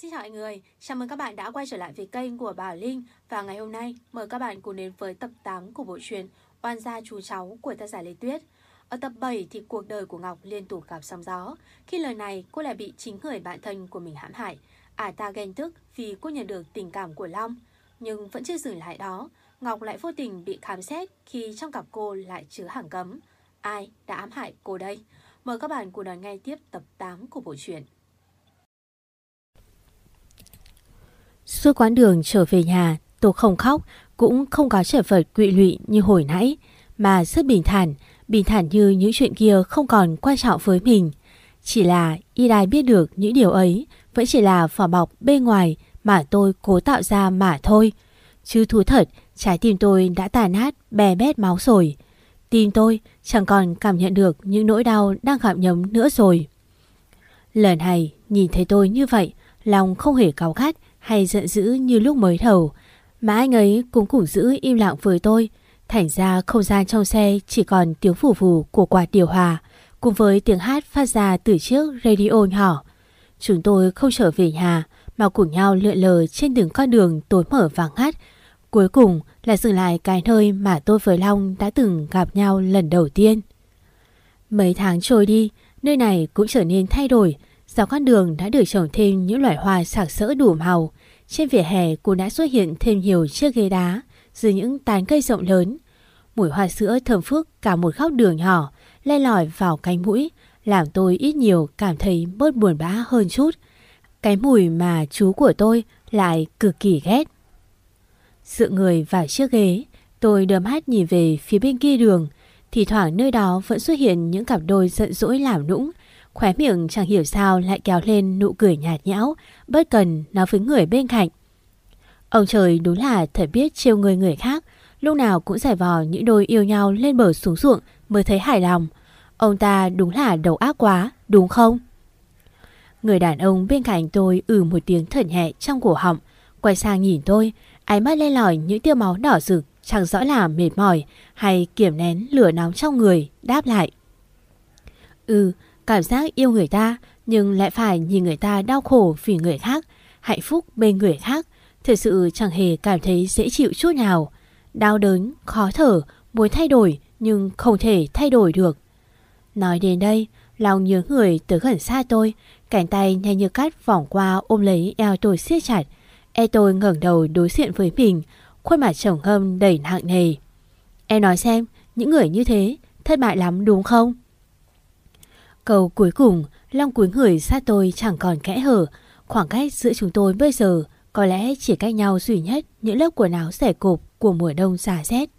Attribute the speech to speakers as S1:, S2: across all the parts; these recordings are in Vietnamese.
S1: Xin chào mọi người, chào mừng các bạn đã quay trở lại với kênh của Bảo Linh. Và ngày hôm nay mời các bạn cùng đến với tập 8 của bộ truyện Oan gia chú cháu của tác giả Lê Tuyết. Ở tập 7 thì cuộc đời của Ngọc liên tục gặp sóng gió. Khi lời này cô lại bị chính người bạn thân của mình hãm hại. Ả ta ghen tức vì cô nhận được tình cảm của Long. Nhưng vẫn chưa dừng lại đó Ngọc lại vô tình bị khám xét khi trong cặp cô lại chứa hàng cấm. Ai đã ám hại cô đây? Mời các bạn cùng đón nghe tiếp tập 8 của bộ truyện.
S2: Suốt quãng đường trở về nhà, tôi không khóc, cũng không có trở vật quỵ lụy như hồi nãy, mà rất bình thản, bình thản như những chuyện kia không còn quan trọng với mình. Chỉ là y đài biết được những điều ấy vẫn chỉ là vỏ bọc bên ngoài mà tôi cố tạo ra mà thôi. Chứ thú thật, trái tim tôi đã tàn nát, bè bét máu rồi. Tim tôi chẳng còn cảm nhận được những nỗi đau đang gặm nhấm nữa rồi. Lần này, nhìn thấy tôi như vậy, lòng không hề cáu gắt, hay giận dữ như lúc mới đầu. Mà anh ấy cũng cũng giữ im lặng với tôi. Thành ra không gian trong xe chỉ còn tiếng phủ phù của quạt điều hòa cùng với tiếng hát phát ra từ chiếc radio nhỏ. Chúng tôi không trở về nhà mà cùng nhau lượn lờ trên từng con đường tối mở vàng ngắt. Cuối cùng là dừng lại cái nơi mà tôi với Long đã từng gặp nhau lần đầu tiên. Mấy tháng trôi đi, nơi này cũng trở nên thay đổi, Dọc con đường đã được trồng thêm những loại hoa sạc sỡ đủ màu. Trên vỉa hè cũng đã xuất hiện thêm nhiều chiếc ghế đá dưới những tán cây rộng lớn. Mùi hoa sữa thơm phức cả một góc đường nhỏ len lỏi vào cánh mũi làm tôi ít nhiều cảm thấy bớt buồn bã hơn chút. Cái mùi mà chú của tôi lại cực kỳ ghét. Sự người vào chiếc ghế, tôi đờm hát nhìn về phía bên kia đường. Thì thoảng nơi đó vẫn xuất hiện những cặp đôi giận dỗi làm nũng Khóe miệng chẳng hiểu sao lại kéo lên nụ cười nhạt nhẽo, bất cần nói với người bên cạnh. Ông trời đúng là thật biết trêu người người khác, lúc nào cũng giải vò những đôi yêu nhau lên bờ xuống ruộng mới thấy hài lòng. Ông ta đúng là đầu ác quá, đúng không? Người đàn ông bên cạnh tôi ử ừ một tiếng thở nhẹ trong cổ họng, quay sang nhìn tôi, ánh mắt lên lỏi những tia máu đỏ rực, chẳng rõ là mệt mỏi hay kiểm nén lửa nóng trong người, đáp lại. Ừ, Cảm giác yêu người ta nhưng lại phải nhìn người ta đau khổ vì người khác, hạnh phúc bên người khác, thật sự chẳng hề cảm thấy dễ chịu chút nào. Đau đớn, khó thở, muốn thay đổi nhưng không thể thay đổi được. Nói đến đây, lòng nhớ người tới gần xa tôi, cánh tay nhanh như cắt vòng qua ôm lấy eo tôi siết chặt. E tôi ngẩng đầu đối diện với mình, khuôn mặt trồng hâm đầy nặng nề. Em nói xem, những người như thế thất bại lắm đúng không? Câu cuối cùng, Long cuối người sát tôi chẳng còn kẽ hở. Khoảng cách giữa chúng tôi bây giờ có lẽ chỉ cách nhau duy nhất những lớp quần áo rẻ cộp của mùa đông xả rét.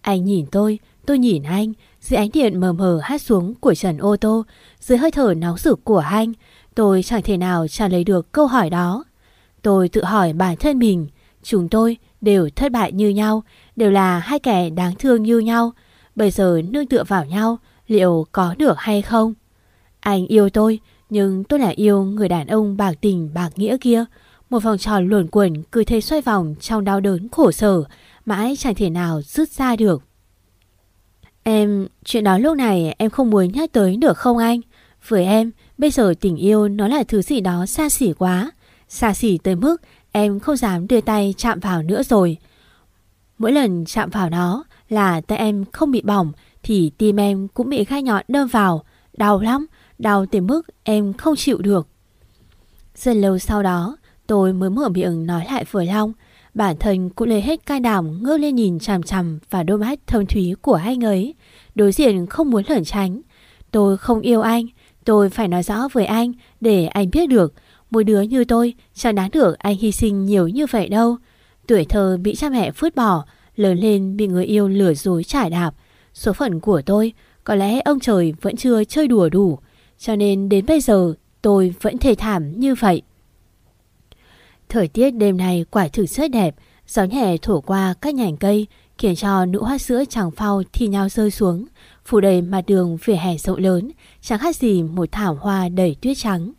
S2: Anh nhìn tôi, tôi nhìn anh, dưới ánh điện mờ mờ hát xuống của trần ô tô, dưới hơi thở nóng rực của anh, tôi chẳng thể nào trả lời được câu hỏi đó. Tôi tự hỏi bản thân mình, chúng tôi đều thất bại như nhau, đều là hai kẻ đáng thương như nhau. Bây giờ nương tựa vào nhau, liệu có được hay không? Anh yêu tôi, nhưng tôi lại yêu người đàn ông bạc tình bạc nghĩa kia. Một vòng tròn luồn quẩn cứ thế xoay vòng trong đau đớn khổ sở, mãi chẳng thể nào rút ra được. Em, chuyện đó lúc này em không muốn nhắc tới được không anh? Với em, bây giờ tình yêu nó là thứ gì đó xa xỉ quá. Xa xỉ tới mức em không dám đưa tay chạm vào nữa rồi. Mỗi lần chạm vào nó là tay em không bị bỏng thì tim em cũng bị gai nhọn đâm vào. Đau lắm, đau tới mức em không chịu được. Rất lâu sau đó, tôi mới mở miệng nói lại với Long. Bản thân cũng lấy hết cai đảm ngơ lên nhìn chằm chằm và đôi mắt thâm thúy của anh ấy. Đối diện không muốn lẩn tránh. Tôi không yêu anh, tôi phải nói rõ với anh để anh biết được. Một đứa như tôi chẳng đáng được anh hy sinh nhiều như vậy đâu. Tuổi thơ bị cha mẹ phứt bỏ, lớn lên bị người yêu lừa dối trải đạp. Số phận của tôi, có lẽ ông trời vẫn chưa chơi đùa đủ. Cho nên đến bây giờ tôi vẫn thề thảm như vậy. Thời tiết đêm nay quả thực rất đẹp, gió nhẹ thổi qua các nhành cây, khiến cho nụ hoa sữa chẳng phao thi nhau rơi xuống, phủ đầy mặt đường vỉa hè rộng lớn, chẳng khác gì một thảm hoa đầy tuyết trắng.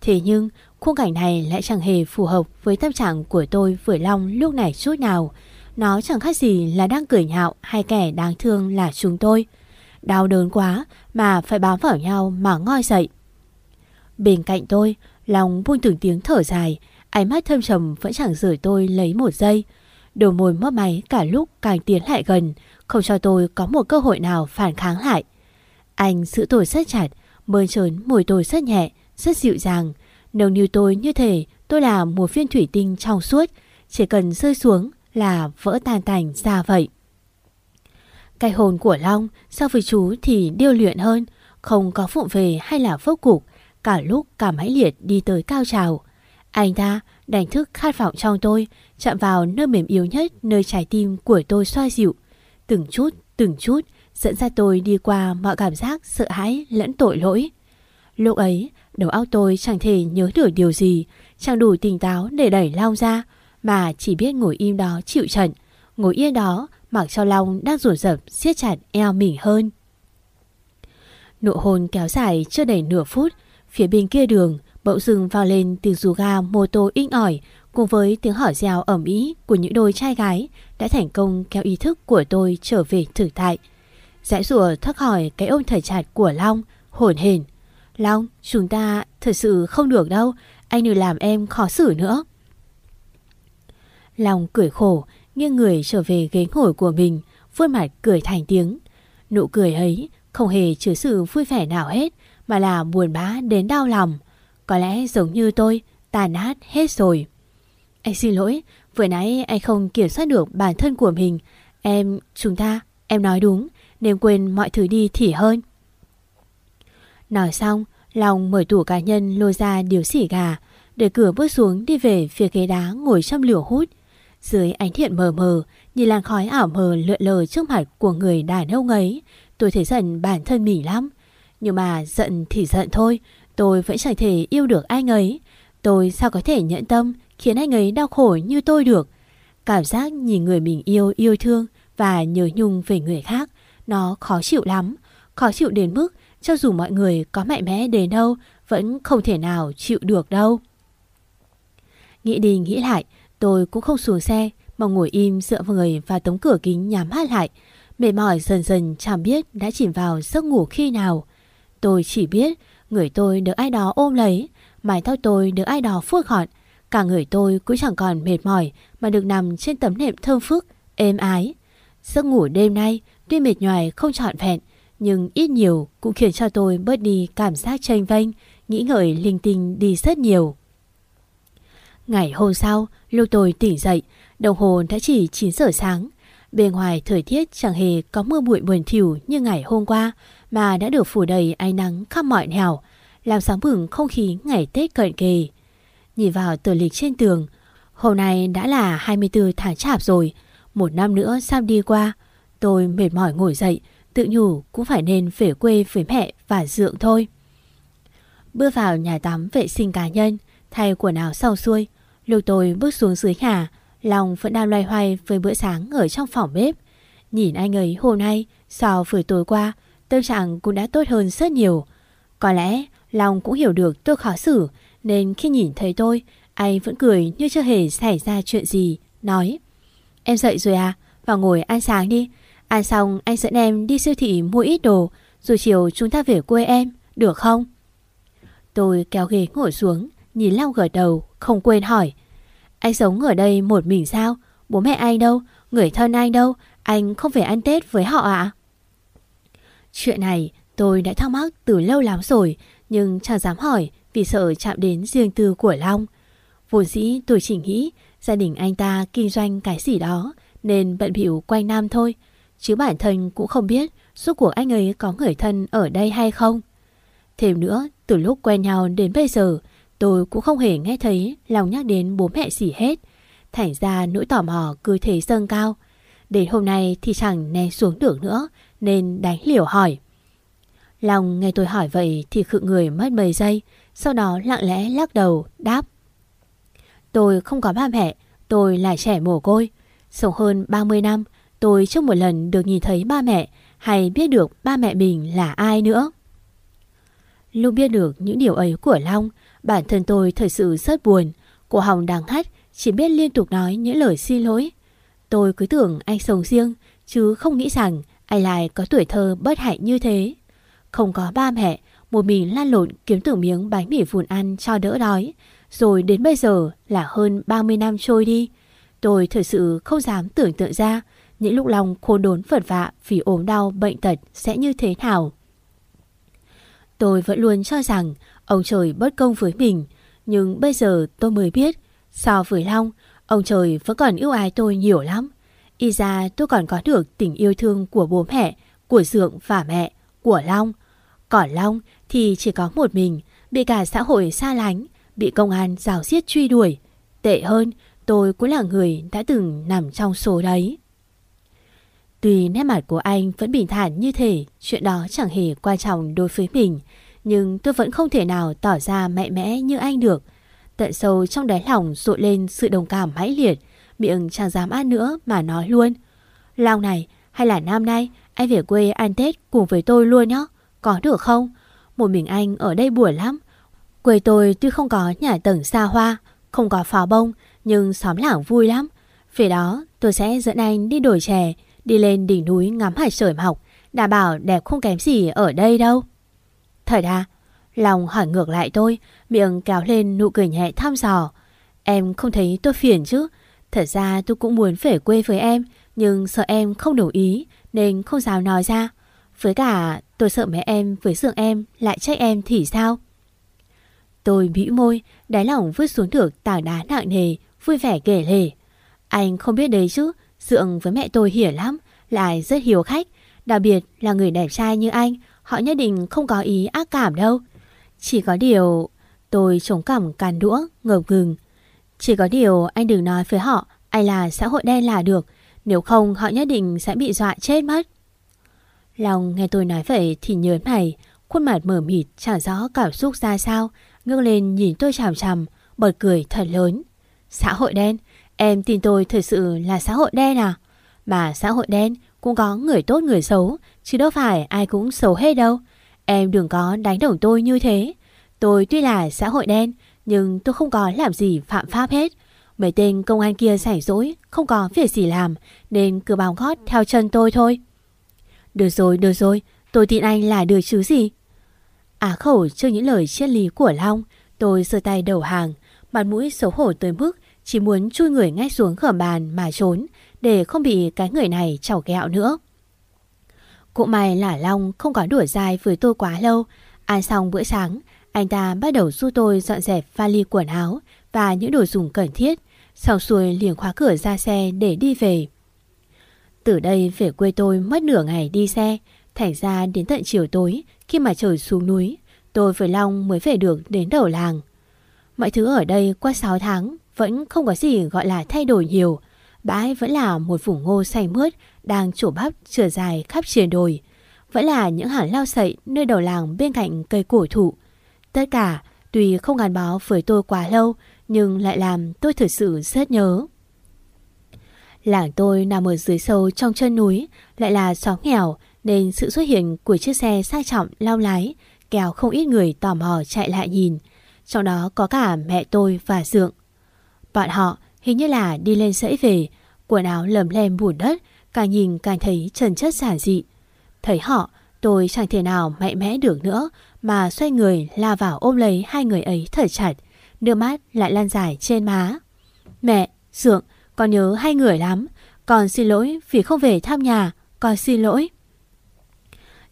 S2: Thế nhưng, khung cảnh này lại chẳng hề phù hợp với tâm trạng của tôi vừa long lúc này chút nào. Nó chẳng khác gì là đang cười nhạo hai kẻ đáng thương là chúng tôi đau đớn quá mà phải bám vào nhau mà ngoi dậy. Bên cạnh tôi, Lòng buông từng tiếng thở dài, ánh mắt thâm trầm vẫn chẳng rời tôi lấy một giây. Đồ môi mất máy cả lúc càng tiến lại gần, không cho tôi có một cơ hội nào phản kháng lại. Anh giữ tôi rất chặt, mơn trớn mùi tôi rất nhẹ, rất dịu dàng. Nồng niu tôi như thể tôi là một viên thủy tinh trong suốt, chỉ cần rơi xuống là vỡ tan tành ra vậy. Cái hồn của Long so với chú thì điêu luyện hơn, không có phụng về hay là phốc cục, cả lúc cả mãi liệt đi tới cao trào. Anh ta đánh thức khát vọng trong tôi, chạm vào nơi mềm yếu nhất nơi trái tim của tôi xoa dịu. Từng chút, từng chút, dẫn ra tôi đi qua mọi cảm giác sợ hãi lẫn tội lỗi. Lúc ấy, đầu óc tôi chẳng thể nhớ được điều gì, chẳng đủ tỉnh táo để đẩy Long ra, mà chỉ biết ngồi im đó chịu trận, ngồi yên đó mặc cho Long đang rủi rập siết chặt eo mình hơn. Nụ hôn kéo dài chưa đầy nửa phút, phía bên kia đường bỗng dừng vào lên tiếng rú ga mô tô inh ỏi cùng với tiếng hỏi reo ẩm ý của những đôi trai gái đã thành công kéo ý thức của tôi trở về thực tại. Giải rùa thoát khỏi cái ôm thở chặt của Long, hổn hển. Long, chúng ta thật sự không được đâu, anh đừng làm em khó xử nữa. Long cười khổ, nghiêng người trở về ghế ngồi của mình, vươn mặt cười thành tiếng. Nụ cười ấy không hề chứa sự vui vẻ nào hết, mà là buồn bã đến đau lòng. Có lẽ giống như tôi, tàn nát hết rồi. Anh xin lỗi, vừa nãy anh không kiểm soát được bản thân của mình. Em, chúng ta, em nói đúng, nên quên mọi thứ đi thì hơn. Nói xong, Long mở tủ cá nhân lôi ra điều xỉ gà, để cửa bước xuống đi về phía ghế đá ngồi trong lửa hút. Dưới ánh thiện mờ mờ, nhìn làn khói ảo mờ lượn lờ trước mặt của người đàn ông ấy, tôi thấy giận bản thân mình lắm. Nhưng mà giận thì giận thôi, tôi vẫn chẳng thể yêu được anh ấy. Tôi sao có thể nhận tâm khiến anh ấy đau khổ như tôi được. Cảm giác nhìn người mình yêu yêu thương và nhớ nhung về người khác, nó khó chịu lắm. Khó chịu đến mức cho dù mọi người có mạnh mẽ đến đâu vẫn không thể nào chịu được đâu. Nghĩ đi nghĩ lại, tôi cũng không xuống xe mà ngồi im dựa vào người và tấm cửa kính nhắm hát lại. Mệt mỏi dần dần chẳng biết đã chìm vào giấc ngủ khi nào. Tôi chỉ biết người tôi được ai đó ôm lấy, mái tóc tôi được ai đó phước gọn. Cả người tôi cũng chẳng còn mệt mỏi mà được nằm trên tấm nệm thơm phức, êm ái. Giấc ngủ đêm nay tuy mệt nhoài không trọn vẹn, nhưng ít nhiều cũng khiến cho tôi bớt đi cảm giác tranh vênh, nghĩ ngợi linh tinh đi rất nhiều. Ngày hôm sau, lúc tôi tỉnh dậy, đồng hồ đã chỉ 9 giờ sáng. Bên ngoài thời tiết chẳng hề có mưa bụi buồn thiểu như ngày hôm qua, mà đã được phủ đầy ánh nắng khắp mọi nẻo, làm sáng bừng không khí ngày Tết cận kề. Nhìn vào tờ lịch trên tường, hôm nay đã là 24 tháng chạp rồi, một năm nữa sao đi qua. Tôi mệt mỏi ngồi dậy, tự nhủ cũng phải nên về quê với mẹ và dượng thôi. Bước vào nhà tắm vệ sinh cá nhân, thay quần áo sau xuôi, lúc tôi bước xuống dưới nhà, lòng vẫn đang loay hoay với bữa sáng ở trong phòng bếp. Nhìn anh ấy hôm nay so với tối qua, tâm trạng cũng đã tốt hơn rất nhiều. Có lẽ Long cũng hiểu được tôi khó xử, nên khi nhìn thấy tôi, anh vẫn cười như chưa hề xảy ra chuyện gì, nói Em dậy rồi à, vào ngồi ăn sáng đi, Ăn xong anh dẫn em đi siêu thị mua ít đồ Rồi chiều chúng ta về quê em Được không? Tôi kéo ghế ngồi xuống Nhìn Long gật đầu Không quên hỏi Anh sống ở đây một mình sao? Bố mẹ anh đâu? Người thân anh đâu? Anh không phải ăn Tết với họ ạ? À? Chuyện này tôi đã thắc mắc từ lâu lắm rồi Nhưng chẳng dám hỏi Vì sợ chạm đến riêng tư của Long Vốn dĩ tôi chỉ nghĩ Gia đình anh ta kinh doanh cái gì đó Nên bận bịu quanh năm thôi Chứ bản thân cũng không biết suốt cuộc anh ấy có người thân ở đây hay không. Thêm nữa, từ lúc quen nhau đến bây giờ, tôi cũng không hề nghe thấy lòng nhắc đến bố mẹ gì hết. Thành ra nỗi tò mò cứ thế dâng cao. Đến hôm nay thì chẳng né xuống được nữa, nên đánh liều hỏi. Lòng nghe tôi hỏi vậy thì khựng người mất mấy giây, sau đó lặng lẽ lắc đầu, đáp. Tôi không có ba mẹ, tôi là trẻ mồ côi. Sống hơn 30 năm, Tôi chưa một lần được nhìn thấy ba mẹ hay biết được ba mẹ mình là ai nữa. Lúc biết được những điều ấy của Long, bản thân tôi thật sự rất buồn. Cổ họng đang hắt, chỉ biết liên tục nói những lời xin lỗi. Tôi cứ tưởng anh sống riêng, chứ không nghĩ rằng anh lại có tuổi thơ bất hạnh như thế. Không có ba mẹ, một mình lan lộn kiếm từng miếng bánh mì vụn ăn cho đỡ đói. Rồi đến bây giờ là hơn 30 năm trôi đi. Tôi thật sự không dám tưởng tượng ra những lúc lòng khôn đốn vật vạ vì ốm đau bệnh tật sẽ như thế nào. Tôi vẫn luôn cho rằng ông trời bất công với mình, nhưng bây giờ tôi mới biết, so với Long, ông trời vẫn còn yêu ái tôi nhiều lắm. Y ra tôi còn có được tình yêu thương của bố mẹ, của Dượng và mẹ, của Long. Còn Long thì chỉ có một mình, bị cả xã hội xa lánh, bị công an rào giết truy đuổi. Tệ hơn, tôi cũng là người đã từng nằm trong số đấy. Tuy nét mặt của anh vẫn bình thản như thể chuyện đó chẳng hề quan trọng đối với mình, nhưng tôi vẫn không thể nào tỏ ra mạnh mẽ như anh được. Tận sâu trong đáy lòng rộn lên sự đồng cảm mãnh liệt, miệng chẳng dám ăn nữa mà nói luôn. Long này, hay là năm nay anh về quê ăn Tết cùng với tôi luôn nhé, có được không? Một mình anh ở đây buồn lắm. Quê tôi tuy không có nhà tầng xa hoa, không có pháo bông, nhưng xóm làng vui lắm. về đó tôi sẽ dẫn anh đi đổi chè, đi lên đỉnh núi ngắm hải sởi mọc, đảm bảo đẹp không kém gì ở đây đâu. Thời đa, lòng hỏi ngược lại tôi, miệng kéo lên nụ cười nhẹ thăm dò. Em không thấy tôi phiền chứ? Thật ra tôi cũng muốn về quê với em, nhưng sợ em không đồng ý nên không dám nói ra. Với cả tôi sợ mẹ em với dượng em lại trách em thì sao? Tôi bĩu môi, đáy lòng vứt xuống được tảng đá nặng nề, vui vẻ kể lể. Anh không biết đấy chứ, dượng với mẹ tôi hiểu lắm, lại rất hiếu khách. Đặc biệt là người đẹp trai như anh, họ nhất định không có ý ác cảm đâu. Chỉ có điều... Tôi chống cằm càn đũa, ngợp ngừng. Chỉ có điều anh đừng nói với họ ai là xã hội đen là được. Nếu không họ nhất định sẽ bị dọa chết mất. Lòng nghe tôi nói vậy thì nhớ mày, khuôn mặt mở mịt chẳng rõ cảm xúc ra sao, ngước lên nhìn tôi chằm chằm, bật cười thật lớn. Xã hội đen? Em tin tôi thật sự là xã hội đen à? Mà xã hội đen cũng có người tốt người xấu, chứ đâu phải ai cũng xấu hết đâu. Em đừng có đánh đồng tôi như thế. Tôi tuy là xã hội đen, nhưng tôi không có làm gì phạm pháp hết. Mấy tên công an kia rảnh rỗi, không có việc gì làm, nên cứ bám gót theo chân tôi thôi. Được rồi, được rồi, tôi tin anh là được chứ gì. Á khẩu trước những lời triết lý của Long, tôi sơ tay đầu hàng, mặt mũi xấu hổ tới mức chỉ muốn chui người ngay xuống khẩm bàn mà trốn để không bị cái người này chảo kẹo nữa. Cũng may là Long không có đuổi dài với tôi quá lâu. Ăn xong bữa sáng, anh ta bắt đầu giúp tôi dọn dẹp vali quần áo và những đồ dùng cần thiết. Sau xuôi liền khóa cửa ra xe để đi về. Từ đây về quê tôi mất nửa ngày đi xe. Thành ra đến tận chiều tối khi mà trời xuống núi, tôi với Long mới về được đến đầu làng. Mọi thứ ở đây qua 6 tháng vẫn không có gì gọi là thay đổi nhiều. Bãi vẫn là một vùng ngô xanh mướt đang chủ bắp chừa dài khắp triền đồi. Vẫn là những hàng lao sậy nơi đầu làng bên cạnh cây cổ thụ. Tất cả tuy không gắn bó với tôi quá lâu nhưng lại làm tôi thực sự rất nhớ. Làng tôi nằm ở dưới sâu trong chân núi, lại là xóm nghèo nên sự xuất hiện của chiếc xe sang trọng lao lái kéo không ít người tò mò chạy lại nhìn. Trong đó có cả mẹ tôi và Dượng. Bọn họ hình như là đi lên sẫy về, quần áo lầm lem bùn đất, càng nhìn càng thấy trần chất giản dị. Thấy họ, tôi chẳng thể nào mạnh mẽ được nữa mà xoay người la vào ôm lấy hai người ấy thở chặt, nước mắt lại lan dài trên má. Mẹ, Dượng, con nhớ hai người lắm, con xin lỗi vì không về thăm nhà, con xin lỗi.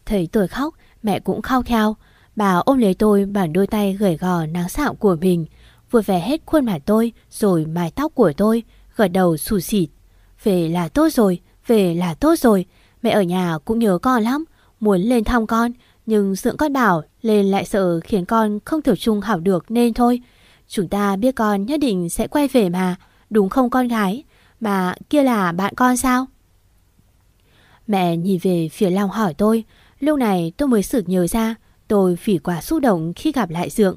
S2: Thấy tôi khóc, mẹ cũng khao theo. Bà ôm lấy tôi bằng đôi tay gầy gò nắng sạo của mình, vui vẻ hết khuôn mặt tôi rồi mái tóc của tôi, gật đầu xù xịt. Về là tốt rồi, về là tốt rồi. Mẹ ở nhà cũng nhớ con lắm, muốn lên thăm con, nhưng dưỡng con bảo lên lại sợ khiến con không thể trung hảo được nên thôi. Chúng ta biết con nhất định sẽ quay về mà, đúng không con gái? Mà kia là bạn con sao? Mẹ nhìn về phía Long hỏi tôi, lúc này tôi mới sực nhớ ra tôi phỉ quá xúc động khi gặp lại Dượng,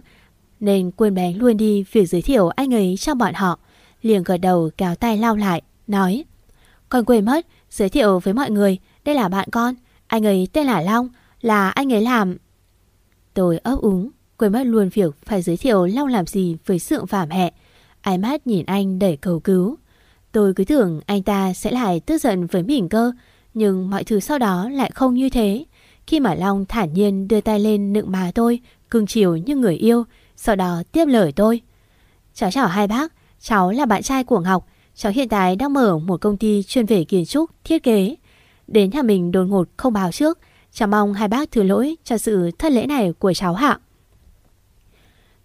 S2: nên quên bén luôn đi việc giới thiệu anh ấy cho bọn họ. Liền gật đầu kéo tay lao lại, nói con quên mất, giới thiệu với mọi người, đây là bạn con, anh ấy tên là Long, là anh ấy làm... Tôi ấp úng, quên mất luôn việc phải giới thiệu Long làm gì với sự phạm hẹ Ái mắt nhìn anh để cầu cứu. Tôi cứ tưởng anh ta sẽ lại tức giận với mình cơ, nhưng mọi thứ sau đó lại không như thế. khi mà Long thản nhiên đưa tay lên nựng má tôi, cưng chiều như người yêu, sau đó tiếp lời tôi. Cháu chào hai bác, cháu là bạn trai của Ngọc, cháu hiện tại đang mở một công ty chuyên về kiến trúc, thiết kế. Đến nhà mình đột ngột không báo trước, cháu mong hai bác thứ lỗi cho sự thất lễ này của cháu hạ.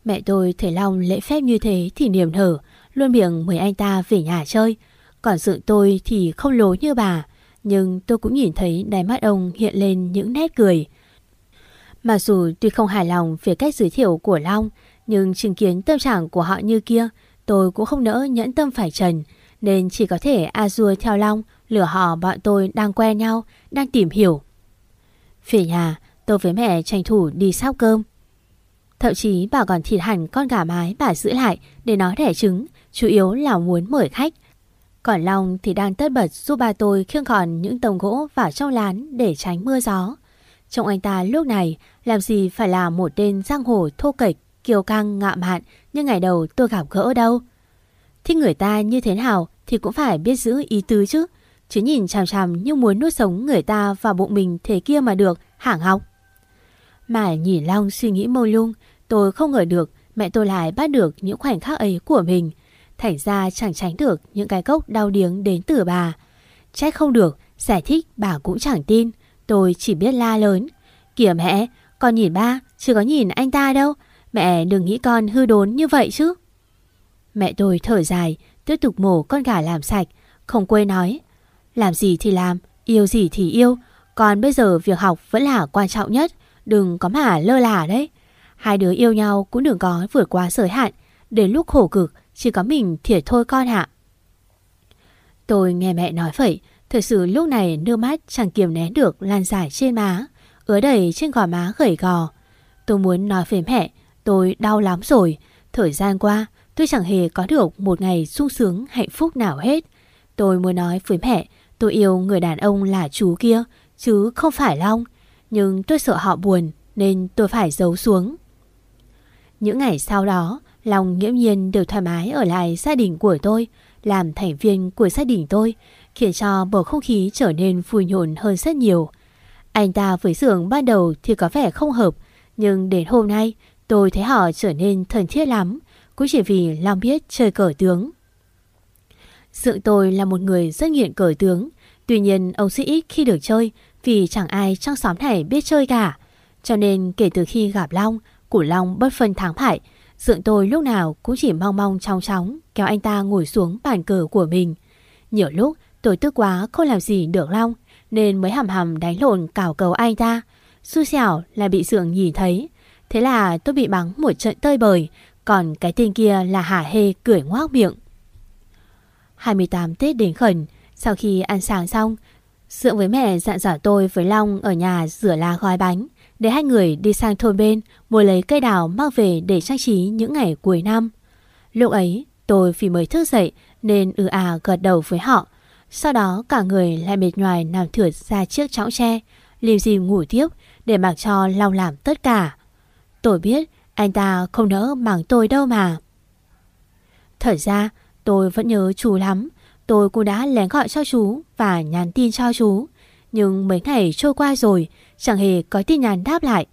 S2: Mẹ tôi thấy Long lễ phép như thế thì niềm nở, luôn miệng mời anh ta về nhà chơi. Còn sự tôi thì không lố như bà, nhưng tôi cũng nhìn thấy đáy mắt ông hiện lên những nét cười. Mặc dù tuy không hài lòng về cách giới thiệu của Long, nhưng chứng kiến tâm trạng của họ như kia, tôi cũng không nỡ nhẫn tâm phải trần, nên chỉ có thể a dua theo Long, lửa họ bọn tôi đang quen nhau, đang tìm hiểu. Về nhà, tôi với mẹ tranh thủ đi sắp cơm. Thậm chí bà còn thịt hẳn con gà mái bà giữ lại để nó đẻ trứng, chủ yếu là muốn mời khách. Còn Long thì đang tất bật giúp bà tôi khiêng còn những tông gỗ vào trong lán để tránh mưa gió. trông anh ta lúc này làm gì phải là một tên giang hồ thô kệch, kiêu căng, ngạo mạn như ngày đầu tôi gặp gỡ đâu. Thích người ta như thế nào thì cũng phải biết giữ ý tứ chứ. Chứ nhìn chằm chằm như muốn nuốt sống người ta vào bụng mình thế kia mà được, hảng học. Mà nhìn Long suy nghĩ mâu lung, tôi không ngờ được mẹ tôi lại bắt được những khoảnh khắc ấy của mình. Thành ra chẳng tránh được những cái cốc đau điếng đến từ bà. Trách không được, giải thích bà cũng chẳng tin. Tôi chỉ biết la lớn. Kìa mẹ, con nhìn ba, chưa có nhìn anh ta đâu. Mẹ đừng nghĩ con hư đốn như vậy chứ. Mẹ tôi thở dài, tiếp tục mổ con gà làm sạch. Không quên nói. Làm gì thì làm, yêu gì thì yêu. Còn bây giờ việc học vẫn là quan trọng nhất. Đừng có mà lơ là đấy. Hai đứa yêu nhau cũng đừng có vượt qua giới hạn. Đến lúc khổ cực, chỉ có mình thiệt thôi con ạ. Tôi nghe mẹ nói vậy, thật sự lúc này nước mắt chẳng kiềm nén được lan dài trên má, ứa đầy trên gò má gầy gò. Tôi muốn nói với mẹ, tôi đau lắm rồi. Thời gian qua, tôi chẳng hề có được một ngày sung sướng hạnh phúc nào hết. Tôi muốn nói với mẹ, tôi yêu người đàn ông là chú kia, chứ không phải Long. Nhưng tôi sợ họ buồn, nên tôi phải giấu xuống. Những ngày sau đó, Long nghiễm nhiên được thoải mái ở lại gia đình của tôi, làm thành viên của gia đình tôi, khiến cho bầu không khí trở nên vui nhộn hơn rất nhiều. Anh ta với Dường ban đầu thì có vẻ không hợp, nhưng đến hôm nay tôi thấy họ trở nên thân thiết lắm, cũng chỉ vì Long biết chơi cờ tướng. Sự tôi là một người rất nghiện cờ tướng, tuy nhiên ông sĩ ít khi được chơi vì chẳng ai trong xóm này biết chơi cả. Cho nên kể từ khi gặp Long, Củ Long bất phân thắng bại, Dượng tôi lúc nào cũng chỉ mong mong trong chóng kéo anh ta ngồi xuống bàn cờ của mình. Nhiều lúc tôi tức quá không làm gì được Long nên mới hầm hầm đánh lộn cào cầu anh ta. Xui xẻo là bị Dượng nhìn thấy. Thế là tôi bị bắn một trận tơi bời còn cái tên kia là hả hê cười ngoác miệng. 28 Tết đến khẩn sau khi ăn sáng xong Dượng với mẹ dặn dò tôi với Long ở nhà rửa la gói bánh để hai người đi sang thôn bên mua lấy cây đào mang về để trang trí những ngày cuối năm. Lúc ấy, tôi vì mới thức dậy nên ư à gật đầu với họ. Sau đó cả người lại mệt nhoài nằm thượt ra chiếc chõng tre, liêm dìm ngủ tiếp để mặc cho Long làm tất cả. Tôi biết anh ta không nỡ mảng tôi đâu mà. Thật ra, tôi vẫn nhớ chú lắm. Tôi cũng đã lén gọi cho chú và nhắn tin cho chú. Nhưng mấy ngày trôi qua rồi, Chẳng hề có tin nhắn đáp lại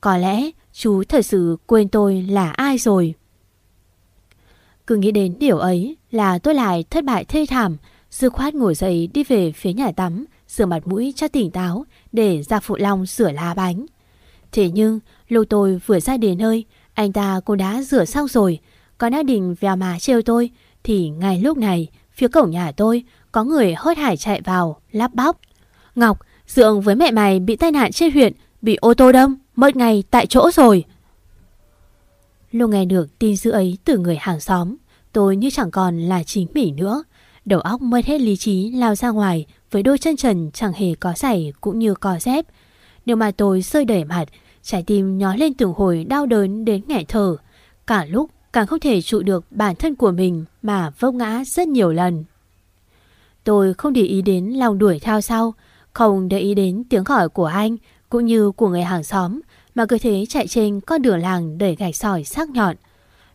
S2: Có lẽ chú thật sự quên tôi là ai rồi Cứ nghĩ đến điều ấy Là tôi lại thất bại thê thảm Dư khoát ngồi dậy đi về phía nhà tắm, Rửa mặt mũi cho tỉnh táo Để ra phụ long sửa lá bánh Thế nhưng, lúc tôi vừa ra đến nơi, Anh ta cũng đã rửa xong rồi. Còn đã định vào mà trêu tôi, Thì ngay lúc này, Phía cổng nhà tôi Có người hớt hải chạy vào, Lắp bắp. Ngọc, Dượng với mẹ mày bị tai nạn trên huyện, Bị ô tô đâm, Mất ngay tại chỗ rồi. Lúc nghe được tin dữ ấy từ người hàng xóm, Tôi như chẳng còn là chính mình nữa. Đầu óc mất hết lý trí lao ra ngoài Với đôi chân trần chẳng hề có giày cũng như có dép. Nếu mà tôi rơi đẩy mặt, Trái tim nhói lên từng hồi đau đớn đến nghẹt thở Cả lúc càng không thể trụ được bản thân của mình Mà vấp ngã rất nhiều lần Tôi không để ý đến lòng đuổi theo sau, không để ý đến tiếng gọi của anh cũng như của người hàng xóm, mà cứ thế chạy trên con đường làng đầy gạch sỏi sắc nhọn.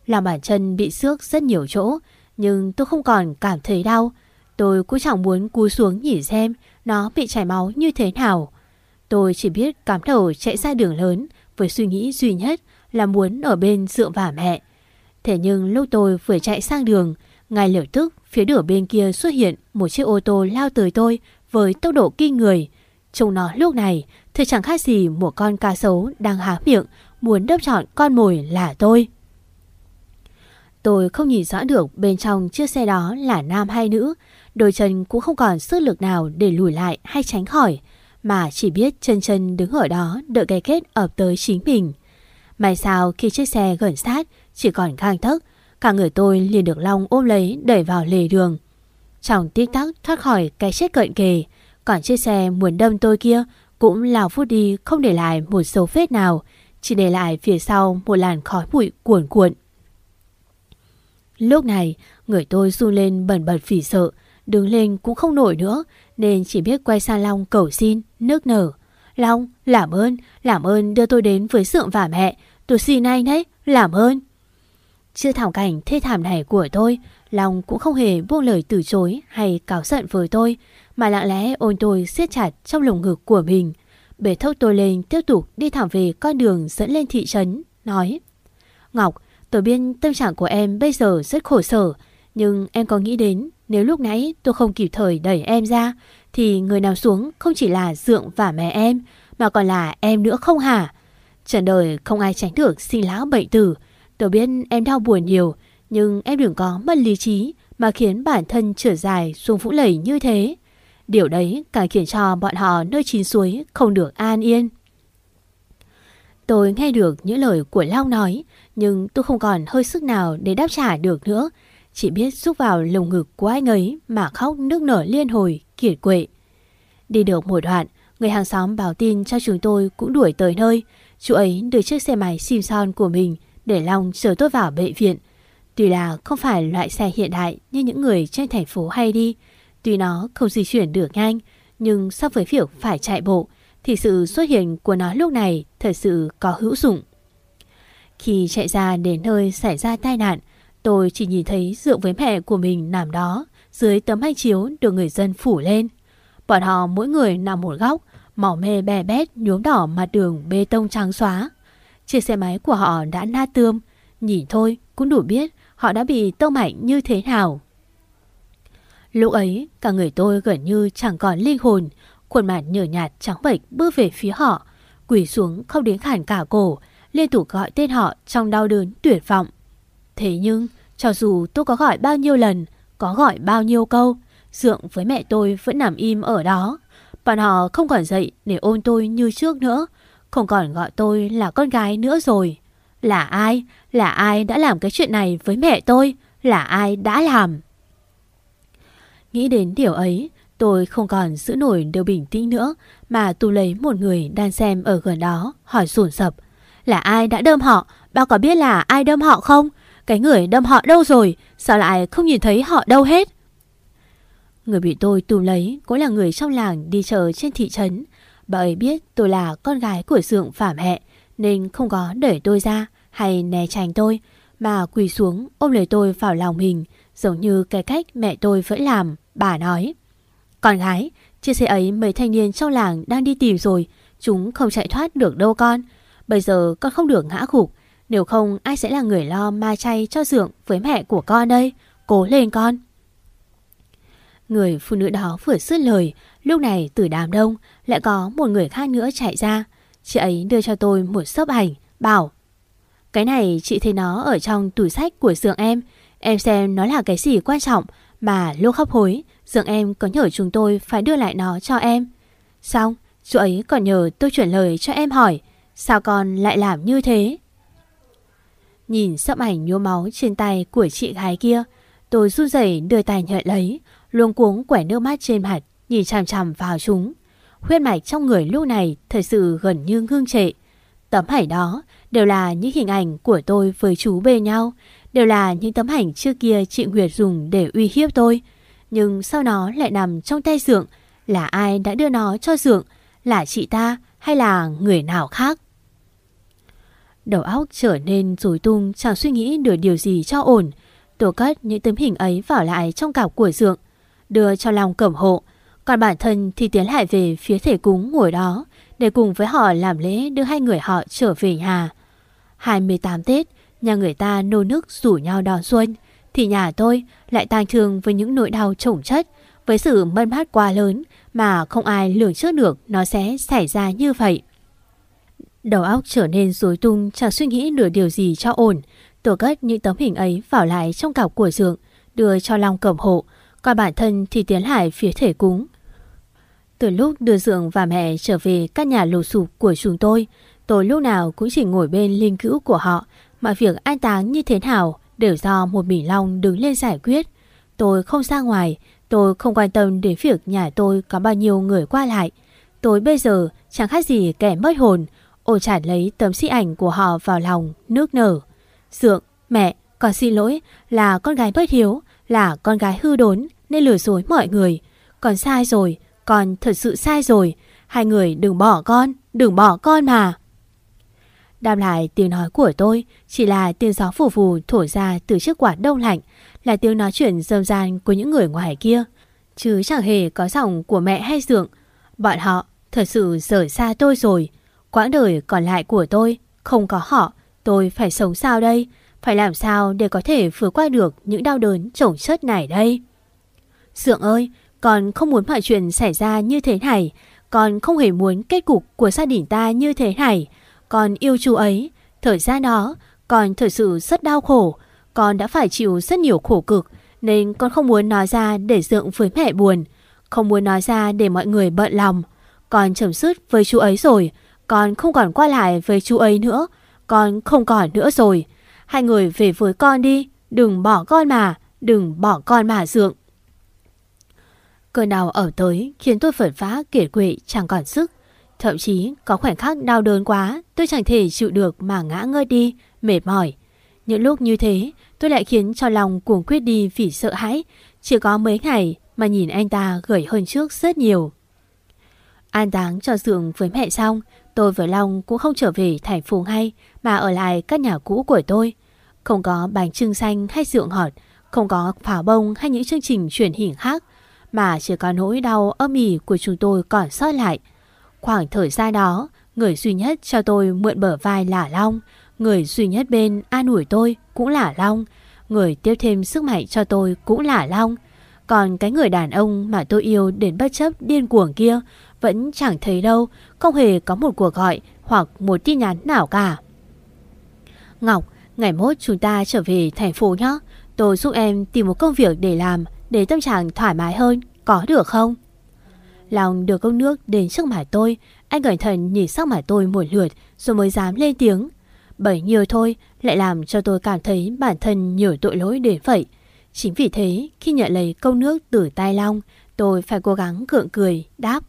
S2: Làm bản chân bị xước rất nhiều chỗ, nhưng tôi không còn cảm thấy đau. Tôi cũng chẳng muốn cú xuống nhìn xem nó bị chảy máu như thế nào. Tôi chỉ biết cắm đầu chạy ra đường lớn với suy nghĩ duy nhất là muốn ở bên dựa vào mẹ. Thế nhưng lúc tôi vừa chạy sang đường, ngay lập tức phía đường bên kia xuất hiện một chiếc ô tô lao tới tôi với tốc độ kinh người. Trông nó lúc này thì chẳng khác gì một con cá sấu đang há miệng muốn đâm chọn con mồi là tôi. Tôi không nhìn rõ được bên trong chiếc xe đó là nam hay nữ, đôi chân cũng không còn sức lực nào để lùi lại hay tránh khỏi, mà chỉ biết chân chân đứng ở đó đợi cái kết ập tới chính mình. May sao khi chiếc xe gần sát chỉ còn khang thấc, cả người tôi liền được Long ôm lấy đẩy vào lề đường. Trong tích tắc thoát khỏi cái chết cận kề, còn chiếc xe muốn đâm tôi kia cũng lao phút đi không để lại một dấu vết nào, chỉ để lại phía sau một làn khói bụi cuồn cuộn. Lúc này, người tôi run lên bẩn bật vì sợ, đứng lên cũng không nổi nữa, nên chỉ biết quay sang Long cầu xin, nước nở. Long, làm ơn, làm ơn đưa tôi đến với Sượng và mẹ, tôi xin anh đấy, làm ơn. Chưa thảo cảnh thê thảm này của tôi, Long cũng không hề buông lời từ chối hay cáo giận với tôi, mà lặng lẽ ôn tôi siết chặt trong lồng ngực của mình. Bể thốc tôi lên tiếp tục đi thẳng về con đường dẫn lên thị trấn, nói Ngọc, tôi biết tâm trạng của em bây giờ rất khổ sở, nhưng em có nghĩ đến nếu lúc nãy tôi không kịp thời đẩy em ra, thì người nào xuống không chỉ là Dượng và mẹ em, mà còn là em nữa không hả? Trần đời không ai tránh được sinh lão bệnh tử. Tôi biết em đau buồn nhiều, nhưng em đừng có mất lý trí mà khiến bản thân trở dài xuống vũ lầy như thế. Điều đấy càng khiến cho bọn họ nơi chín suối không được an yên. Tôi nghe được những lời của Long nói, nhưng tôi không còn hơi sức nào để đáp trả được nữa. Chỉ biết xúc vào lồng ngực của anh ấy mà khóc nước nở liên hồi, kiệt quệ. Đi được một đoạn, người hàng xóm báo tin cho chúng tôi cũng đuổi tới nơi. Chú ấy đưa chiếc xe máy Simpson của mình để Long chở tôi vào bệnh viện. Tuy là không phải loại xe hiện đại như những người trên thành phố hay đi, tuy nó không di chuyển được nhanh, nhưng so với việc phải chạy bộ, thì sự xuất hiện của nó lúc này thật sự có hữu dụng. Khi chạy ra đến nơi xảy ra tai nạn, tôi chỉ nhìn thấy dựa với mẹ của mình nằm đó, dưới tấm hành chiếu được người dân phủ lên. Bọn họ mỗi người nằm một góc, mỏ mê bè bét nhuốm đỏ mặt đường bê tông trắng xóa. Chiếc xe máy của họ đã na tươm, nhìn thôi cũng đủ biết họ đã bị tông mạnh như thế nào. Lúc ấy, cả người tôi gần như chẳng còn linh hồn, khuôn mặt nhở nhạt trắng bệch bước về phía họ, quỳ xuống không đến khản cả cổ, liên tục gọi tên họ trong đau đớn tuyệt vọng. Thế nhưng, cho dù tôi có gọi bao nhiêu lần, có gọi bao nhiêu câu, Dượng với mẹ tôi vẫn nằm im ở đó. Bọn họ không còn dậy để ôm tôi như trước nữa, không còn gọi tôi là con gái nữa rồi. Là ai? Là ai đã làm cái chuyện này với mẹ tôi? Là ai đã làm? Nghĩ đến điều ấy, tôi không còn giữ nổi điều bình tĩnh nữa mà tu lấy một người đang xem ở gần đó, hỏi sủn sập. Là ai đã đâm họ? Bao có biết là ai đâm họ không? Cái người đâm họ đâu rồi? Sao lại không nhìn thấy họ đâu hết? Người bị tôi tùm lấy cũng là người trong làng đi chợ trên thị trấn. Bà ấy biết tôi là con gái của Dượng Phạm Hẹ nên không có để tôi ra hay né tránh tôi mà quỳ xuống ôm lấy tôi vào lòng mình giống như cái cách mẹ tôi vẫn làm. Bà nói Con gái, chiếc xe ấy mấy thanh niên trong làng đang đi tìm rồi chúng không chạy thoát được đâu con. Bây giờ con không được ngã gục nếu không ai sẽ là người lo ma chay cho dưỡng với mẹ của con đây. Cố lên con. Người phụ nữ đó vừa dứt lời, lúc này từ đám đông lại có một người khác nữa chạy ra. Chị ấy đưa cho tôi một xốp ảnh, bảo Cái này chị thấy nó ở trong tủ sách của giường em. Em xem nó là cái gì quan trọng mà lúc khóc hối, giường em có nhờ chúng tôi phải đưa lại nó cho em. Xong, chú ấy còn nhờ tôi chuyển lời cho em hỏi Sao con lại làm như thế? Nhìn sấp ảnh nhô máu trên tay của chị gái kia Tôi run rẩy đưa tay nhận lấy luống cuống quẻ nước mắt trên mặt, nhìn chằm chằm vào chúng. Huyết mạch trong người lúc này thật sự gần như ngưng trệ. Tấm ảnh đó đều là những hình ảnh của tôi với chú bê nhau, đều là những tấm ảnh trước kia chị Nguyệt dùng để uy hiếp tôi. Nhưng sau nó lại nằm trong tay Dượng, là ai đã đưa nó cho Dượng, là chị ta hay là người nào khác? Đầu óc trở nên rối tung chẳng suy nghĩ được điều gì cho ổn. tổ cất những tấm hình ấy vào lại trong cặp của Dượng đưa cho lòng cẩm hộ. Còn bản thân thì tiến lại về phía thể cúng ngồi đó để cùng với họ làm lễ đưa hai người họ trở về nhà. 28 Tết, nhà người ta nô nức rủ nhau đón xuân, thì nhà tôi lại tang thương với những nỗi đau chồng chất, với sự mất mát quá lớn mà không ai lường trước được nó sẽ xảy ra như vậy. Đầu óc trở nên rối tung chẳng suy nghĩ nửa điều gì cho ổn. Tôi cất những tấm hình ấy vào lại trong cặp của dượng, đưa cho Long cầm hộ, còn bản thân thì tiến lại phía thể cúng. Từ lúc đưa dượng và mẹ trở về căn nhà lụt sụp của chúng tôi, tôi lúc nào cũng chỉ ngồi bên linh cữu của họ, mà việc an táng như thế nào đều do một Mỹ Long đứng lên giải quyết. Tôi không ra ngoài, tôi không quan tâm đến việc nhà tôi có bao nhiêu người qua lại. Tôi bây giờ chẳng khác gì kẻ mất hồn, Ô chặt lấy tấm xi ảnh của họ vào lòng, nước nở. Dượng, mẹ, con xin lỗi là con gái bất hiếu, là con gái hư đốn nên lừa dối mọi người. Con sai rồi, con thật sự sai rồi. Hai người đừng bỏ con, đừng bỏ con mà. Đam lại tiếng nói của tôi chỉ là tiếng gió phù phù thổi ra từ chiếc quạt đông lạnh, là tiếng nói chuyện râm gian của những người ngoài kia. Chứ chẳng hề có giọng của mẹ hay dượng. Bọn họ thật sự rời xa tôi rồi. Quãng đời còn lại của tôi, không có họ, tôi phải sống sao đây? Phải làm sao để có thể vượt qua được những đau đớn trổng chất này đây? Dượng ơi, con không muốn mọi chuyện xảy ra như thế này. Con không hề muốn kết cục của gia đình ta như thế này. Con yêu chú ấy. Thời gian đó, con thật sự rất đau khổ. Con đã phải chịu rất nhiều khổ cực. Nên con không muốn nói ra để dượng với mẹ buồn. Không muốn nói ra để mọi người bận lòng. Con chấm dứt với chú ấy rồi. Con không còn qua lại với chú ấy nữa. Con không còn nữa rồi. Hai người về với con đi. Đừng bỏ con mà. Đừng bỏ con mà dượng. Cơn đau ở tới khiến tôi phẩn phá kiệt quệ chẳng còn sức. Thậm chí có khoảnh khắc đau đớn quá tôi chẳng thể chịu được mà ngã ngơi đi, mệt mỏi. Những lúc như thế tôi lại khiến cho lòng cuồng quyết đi vì sợ hãi. Chỉ có mấy ngày mà nhìn anh ta gửi hơn trước rất nhiều. An táng cho dượng với mẹ xong, tôi với Long cũng không trở về thành phố ngay mà ở lại các nhà cũ của tôi. Không có bánh trưng xanh hay rượu ngọt, không có pháo bông hay những chương trình truyền hình khác mà chỉ có nỗi đau âm ỉ của chúng tôi còn sót lại. Khoảng thời gian đó, người duy nhất cho tôi mượn bờ vai là Long, người duy nhất bên an ủi tôi cũng là Long, người tiếp thêm sức mạnh cho tôi cũng là Long. Còn cái người đàn ông mà tôi yêu đến bất chấp điên cuồng kia vẫn chẳng thấy đâu, không hề có một cuộc gọi hoặc một tin nhắn nào cả. Ngọc, ngày mốt chúng ta trở về thành phố nhé. Tôi giúp em tìm một công việc để làm để tâm trạng thoải mái hơn, có được không? Lòng đưa cốc nước đến trước mặt tôi, anh cẩn thận nhìn sắc mặt tôi một lượt rồi mới dám lên tiếng. Bởi nhiều thôi lại làm cho tôi cảm thấy bản thân nhiều tội lỗi đến vậy. Chính vì thế, khi nhận lấy câu nước từ tay Long, tôi phải cố gắng gượng cười, đáp.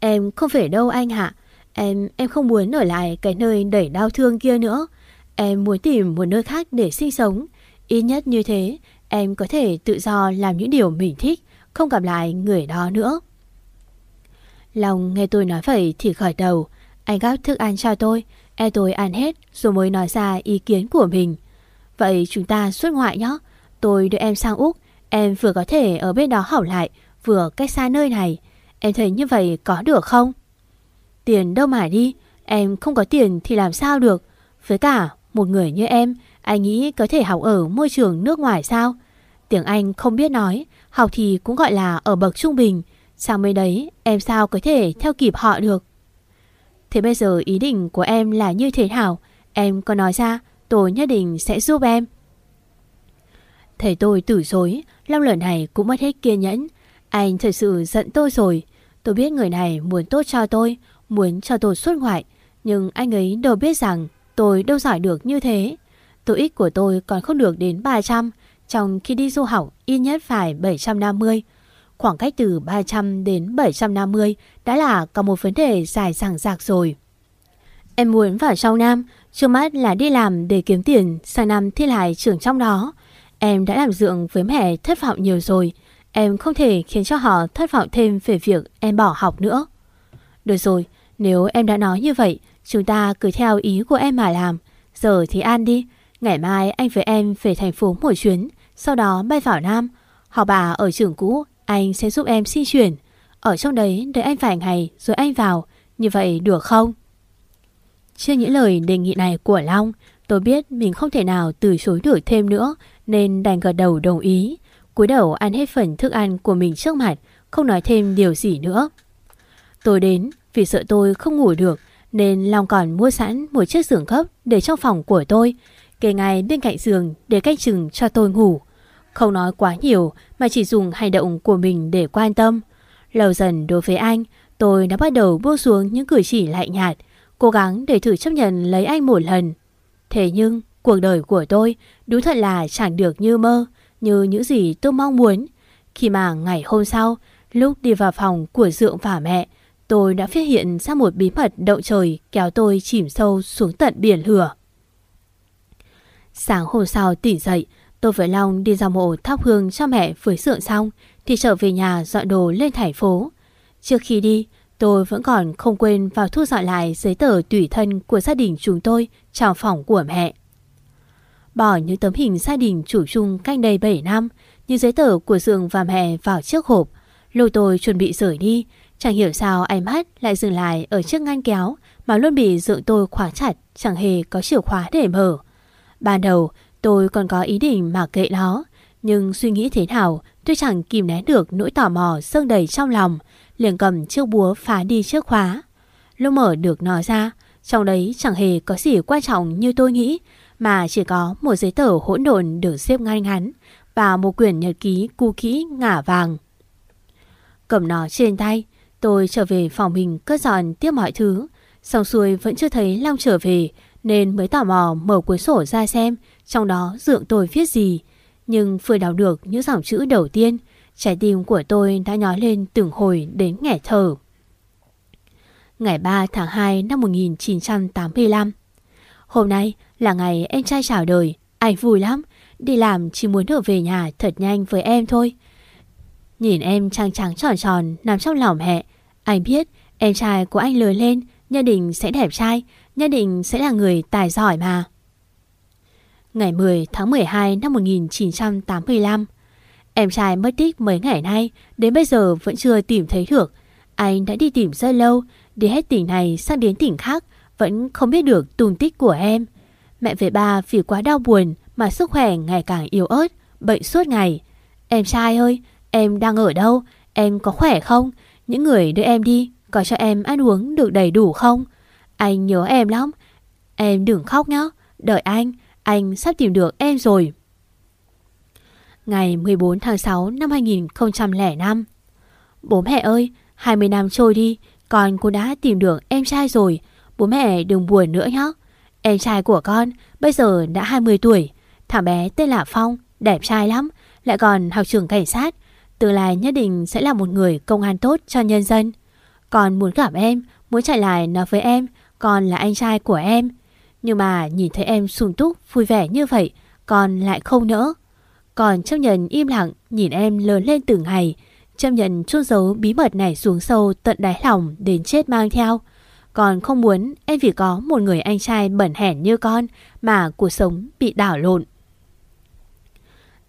S2: Em không phải đâu anh hạ, em em không muốn ở lại cái nơi đẩy đau thương kia nữa. Em muốn tìm một nơi khác để sinh sống. Ít nhất như thế, em có thể tự do làm những điều mình thích, không gặp lại người đó nữa. Lòng nghe tôi nói vậy thì khởi đầu, anh gắp thức ăn cho tôi, e tôi ăn hết rồi mới nói ra ý kiến của mình. Vậy chúng ta xuất ngoại nhé, tôi đưa em sang Úc, em vừa có thể ở bên đó hảo lại, vừa cách xa nơi này. Em thấy như vậy có được không? Tiền đâu mà đi, em không có tiền thì làm sao được. Với cả, một người như em, anh nghĩ có thể học ở môi trường nước ngoài sao? Tiếng Anh không biết nói, học thì cũng gọi là ở bậc trung bình. Sao mới đấy, em sao có thể theo kịp họ được? Thế bây giờ ý định của em là như thế nào? Em có nói ra, tôi nhất định sẽ giúp em. Thầy tôi tử dối, Long lần này cũng mất hết kiên nhẫn. Anh thật sự giận tôi rồi. Tôi biết người này muốn tốt cho tôi, muốn cho tôi xuất ngoại. Nhưng anh ấy đâu biết rằng tôi đâu giỏi được như thế. Tôi ích của tôi còn không được đến 300, trong khi đi du học ít nhất phải 750. Khoảng cách từ 300 đến 750 đã là có một vấn đề dài dằng dạc rồi. Em muốn vào trong Nam, trước mắt là đi làm để kiếm tiền sang năm thi lại trường trong đó. Em đã làm dượng với mẹ thất vọng nhiều rồi. Em không thể khiến cho họ thất vọng thêm về việc em bỏ học nữa. Được rồi, nếu em đã nói như vậy, chúng ta cứ theo ý của em mà làm. Giờ thì an đi, Ngày mai anh với em về thành phố một chuyến, sau đó bay vào Nam. Họ bà ở trường cũ, anh sẽ giúp em di chuyển. Ở trong đấy đợi anh vài ngày rồi anh vào, như vậy được không? Trước những lời đề nghị này của Long, tôi biết mình không thể nào từ chối được thêm nữa nên đành gật đầu đồng ý cúi đầu ăn hết phần thức ăn của mình trước mặt, không nói thêm điều gì nữa. Tôi đến vì sợ tôi không ngủ được nên Long còn mua sẵn một chiếc giường gấp để trong phòng của tôi, kề ngay bên cạnh giường để canh chừng cho tôi ngủ. Không nói quá nhiều mà chỉ dùng hành động của mình để quan tâm. Lâu dần đối với anh, tôi đã bắt đầu buông xuống những cử chỉ lạnh nhạt, cố gắng để thử chấp nhận lấy anh một lần. Thế nhưng, cuộc đời của tôi đúng thật là chẳng được như mơ, như những gì tôi mong muốn. Khi mà ngày hôm sau, lúc đi vào phòng của Dượng và mẹ, tôi đã phát hiện ra một bí mật động trời kéo tôi chìm sâu xuống tận biển lửa. Sáng hôm sau tỉnh dậy, tôi với Long đi ra mộ thắp hương cho mẹ với Dượng xong thì trở về nhà dọn đồ lên thành phố. Trước khi đi, tôi vẫn còn không quên vào thu dọn lại giấy tờ tùy thân của gia đình chúng tôi trong phòng của mẹ. Bỏ những tấm hình gia đình chủ chung cách đây 7 năm, những giấy tờ của giường và mẹ vào chiếc hộp. Lôi tôi chuẩn bị rời đi, chẳng hiểu sao ánh mắt lại dừng lại ở chiếc ngăn kéo mà luôn bị Dượng tôi khóa chặt, chẳng hề có chìa khóa để mở. Ban đầu, tôi còn có ý định mà kệ nó, nhưng suy nghĩ thế nào tôi chẳng kìm nén được nỗi tò mò sương đầy trong lòng, liền cầm chiếc búa phá đi chiếc khóa. Lúc mở được nó ra, trong đấy chẳng hề có gì quan trọng như tôi nghĩ, mà chỉ có một giấy tờ hỗn độn được xếp ngay ngắn và một quyển nhật ký cu kỹ ngả vàng. Cầm nó trên tay, tôi trở về phòng mình cất dọn tiếp mọi thứ. Xong xuôi vẫn chưa thấy Long trở về nên mới tò mò mở cuốn sổ ra xem trong đó dượng tôi viết gì. Nhưng vừa đọc được những dòng chữ đầu tiên, trái tim của tôi đã nhói lên từng hồi đến nghẻ thở. Ngày 3 tháng 2 năm 1985 Hôm nay là ngày em trai chào đời, anh vui lắm. Đi làm chỉ muốn được về nhà thật nhanh với em thôi. Nhìn em trang trắng tròn tròn nằm trong lòng mẹ. Anh biết em trai của anh lớn lên, nhất đình sẽ đẹp trai, nhất đình sẽ là người tài giỏi mà. Ngày 10 tháng 12 năm 1985 Em trai mất tích mấy ngày nay Đến bây giờ vẫn chưa tìm thấy được Anh đã đi tìm rất lâu Đi hết tỉnh này sang đến tỉnh khác Vẫn không biết được tung tích của em Mẹ về ba vì quá đau buồn Mà sức khỏe ngày càng yếu ớt, Bệnh suốt ngày. Em trai ơi, em đang ở đâu? Em có khỏe không? Những người đưa em đi Có cho em ăn uống được đầy đủ không? Anh nhớ em lắm. Em đừng khóc nhé Đợi anh Anh sắp tìm được em rồi. Ngày 14 tháng 6 năm 2005 Bố mẹ ơi 20 năm trôi đi, Con cũng đã tìm được em trai rồi. Bố mẹ đừng buồn nữa nhé Em trai của con bây giờ đã 20 tuổi. Thằng bé tên là Phong, Đẹp trai lắm, Lại còn học trường cảnh sát. Tương lai nhất định sẽ là một người công an tốt cho nhân dân. Con muốn gặp em, Muốn chạy lại nói với em, Con là anh trai của em. Nhưng mà nhìn thấy em sung túc, vui vẻ như vậy, Con lại không nỡ. Còn chấp nhận im lặng, nhìn em lớn lên từng ngày, Chấp nhận chôn giấu bí mật này xuống sâu tận đáy lòng đến chết mang theo. Còn không muốn em vì có một người anh trai bẩn hẻn như con Mà cuộc sống bị đảo lộn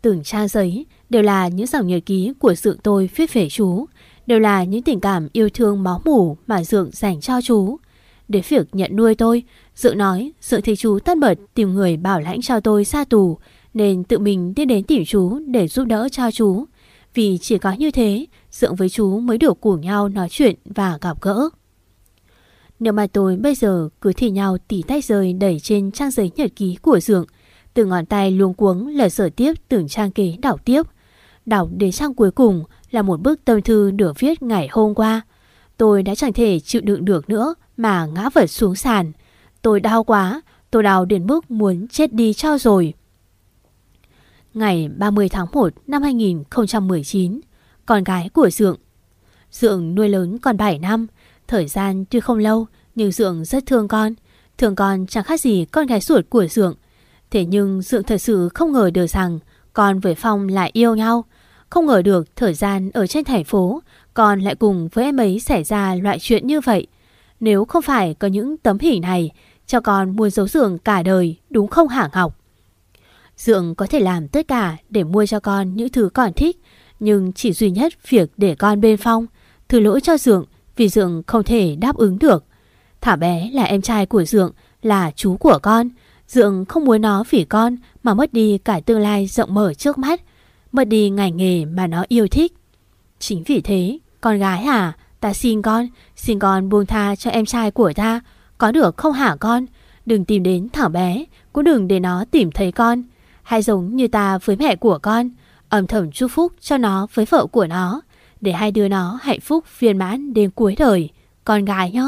S2: Từng trang giấy đều là những dòng nhật ký của Dượng tôi viết về chú Đều là những tình cảm yêu thương máu mủ mà Dượng dành cho chú Để việc nhận nuôi tôi Dượng nói Dượng thấy chú tất bật tìm người bảo lãnh cho tôi ra tù nên tự mình đi đến tìm chú để giúp đỡ cho chú. Vì chỉ có như thế, Dượng với chú mới được cùng nhau nói chuyện và gặp gỡ. Nếu mà tôi bây giờ cứ thì nhau tỉ tách rơi đẩy trên trang giấy nhật ký của Dượng, từ ngón tay luống cuống lật sở tiếp từng trang kế đảo tiếp. Đọc đến trang cuối cùng là một bức tâm thư được viết ngày hôm qua. Tôi đã chẳng thể chịu đựng được nữa mà ngã vật xuống sàn. Tôi đau quá, tôi đau đến mức muốn chết đi cho rồi ngày 30 tháng 1 năm 2019, con gái của Dượng. Dượng nuôi lớn con 7 năm, thời gian tuy không lâu nhưng Dượng rất thương con. Thương con chẳng khác gì con gái ruột của Dượng. Thế nhưng Dượng thật sự không ngờ được rằng con với Phong lại yêu nhau. Không ngờ được thời gian ở trên thành phố con lại cùng với em ấy xảy ra loại chuyện như vậy. Nếu không phải có những tấm hình này, cho con mua dấu Dượng cả đời đúng không hả Ngọc? Dượng có thể làm tất cả để mua cho con những thứ con thích, nhưng chỉ duy nhất việc để con bên Phong. Thứ lỗi cho Dượng vì Dượng không thể đáp ứng được. thả bé là em trai của Dượng, là chú của con. Dượng không muốn nó vì con mà mất đi cả tương lai rộng mở trước mắt, mất đi ngành nghề mà nó yêu thích. Chính vì thế, con gái à, ta xin con, xin con buông tha cho em trai của ta, có được không hả con? Đừng tìm đến Thảo bé, cũng đừng để nó tìm thấy con. hãy giống như ta với mẹ của con, âm thầm chúc phúc cho nó với vợ của nó, để hai đứa nó hạnh phúc viên mãn đến cuối đời, con gái nhé.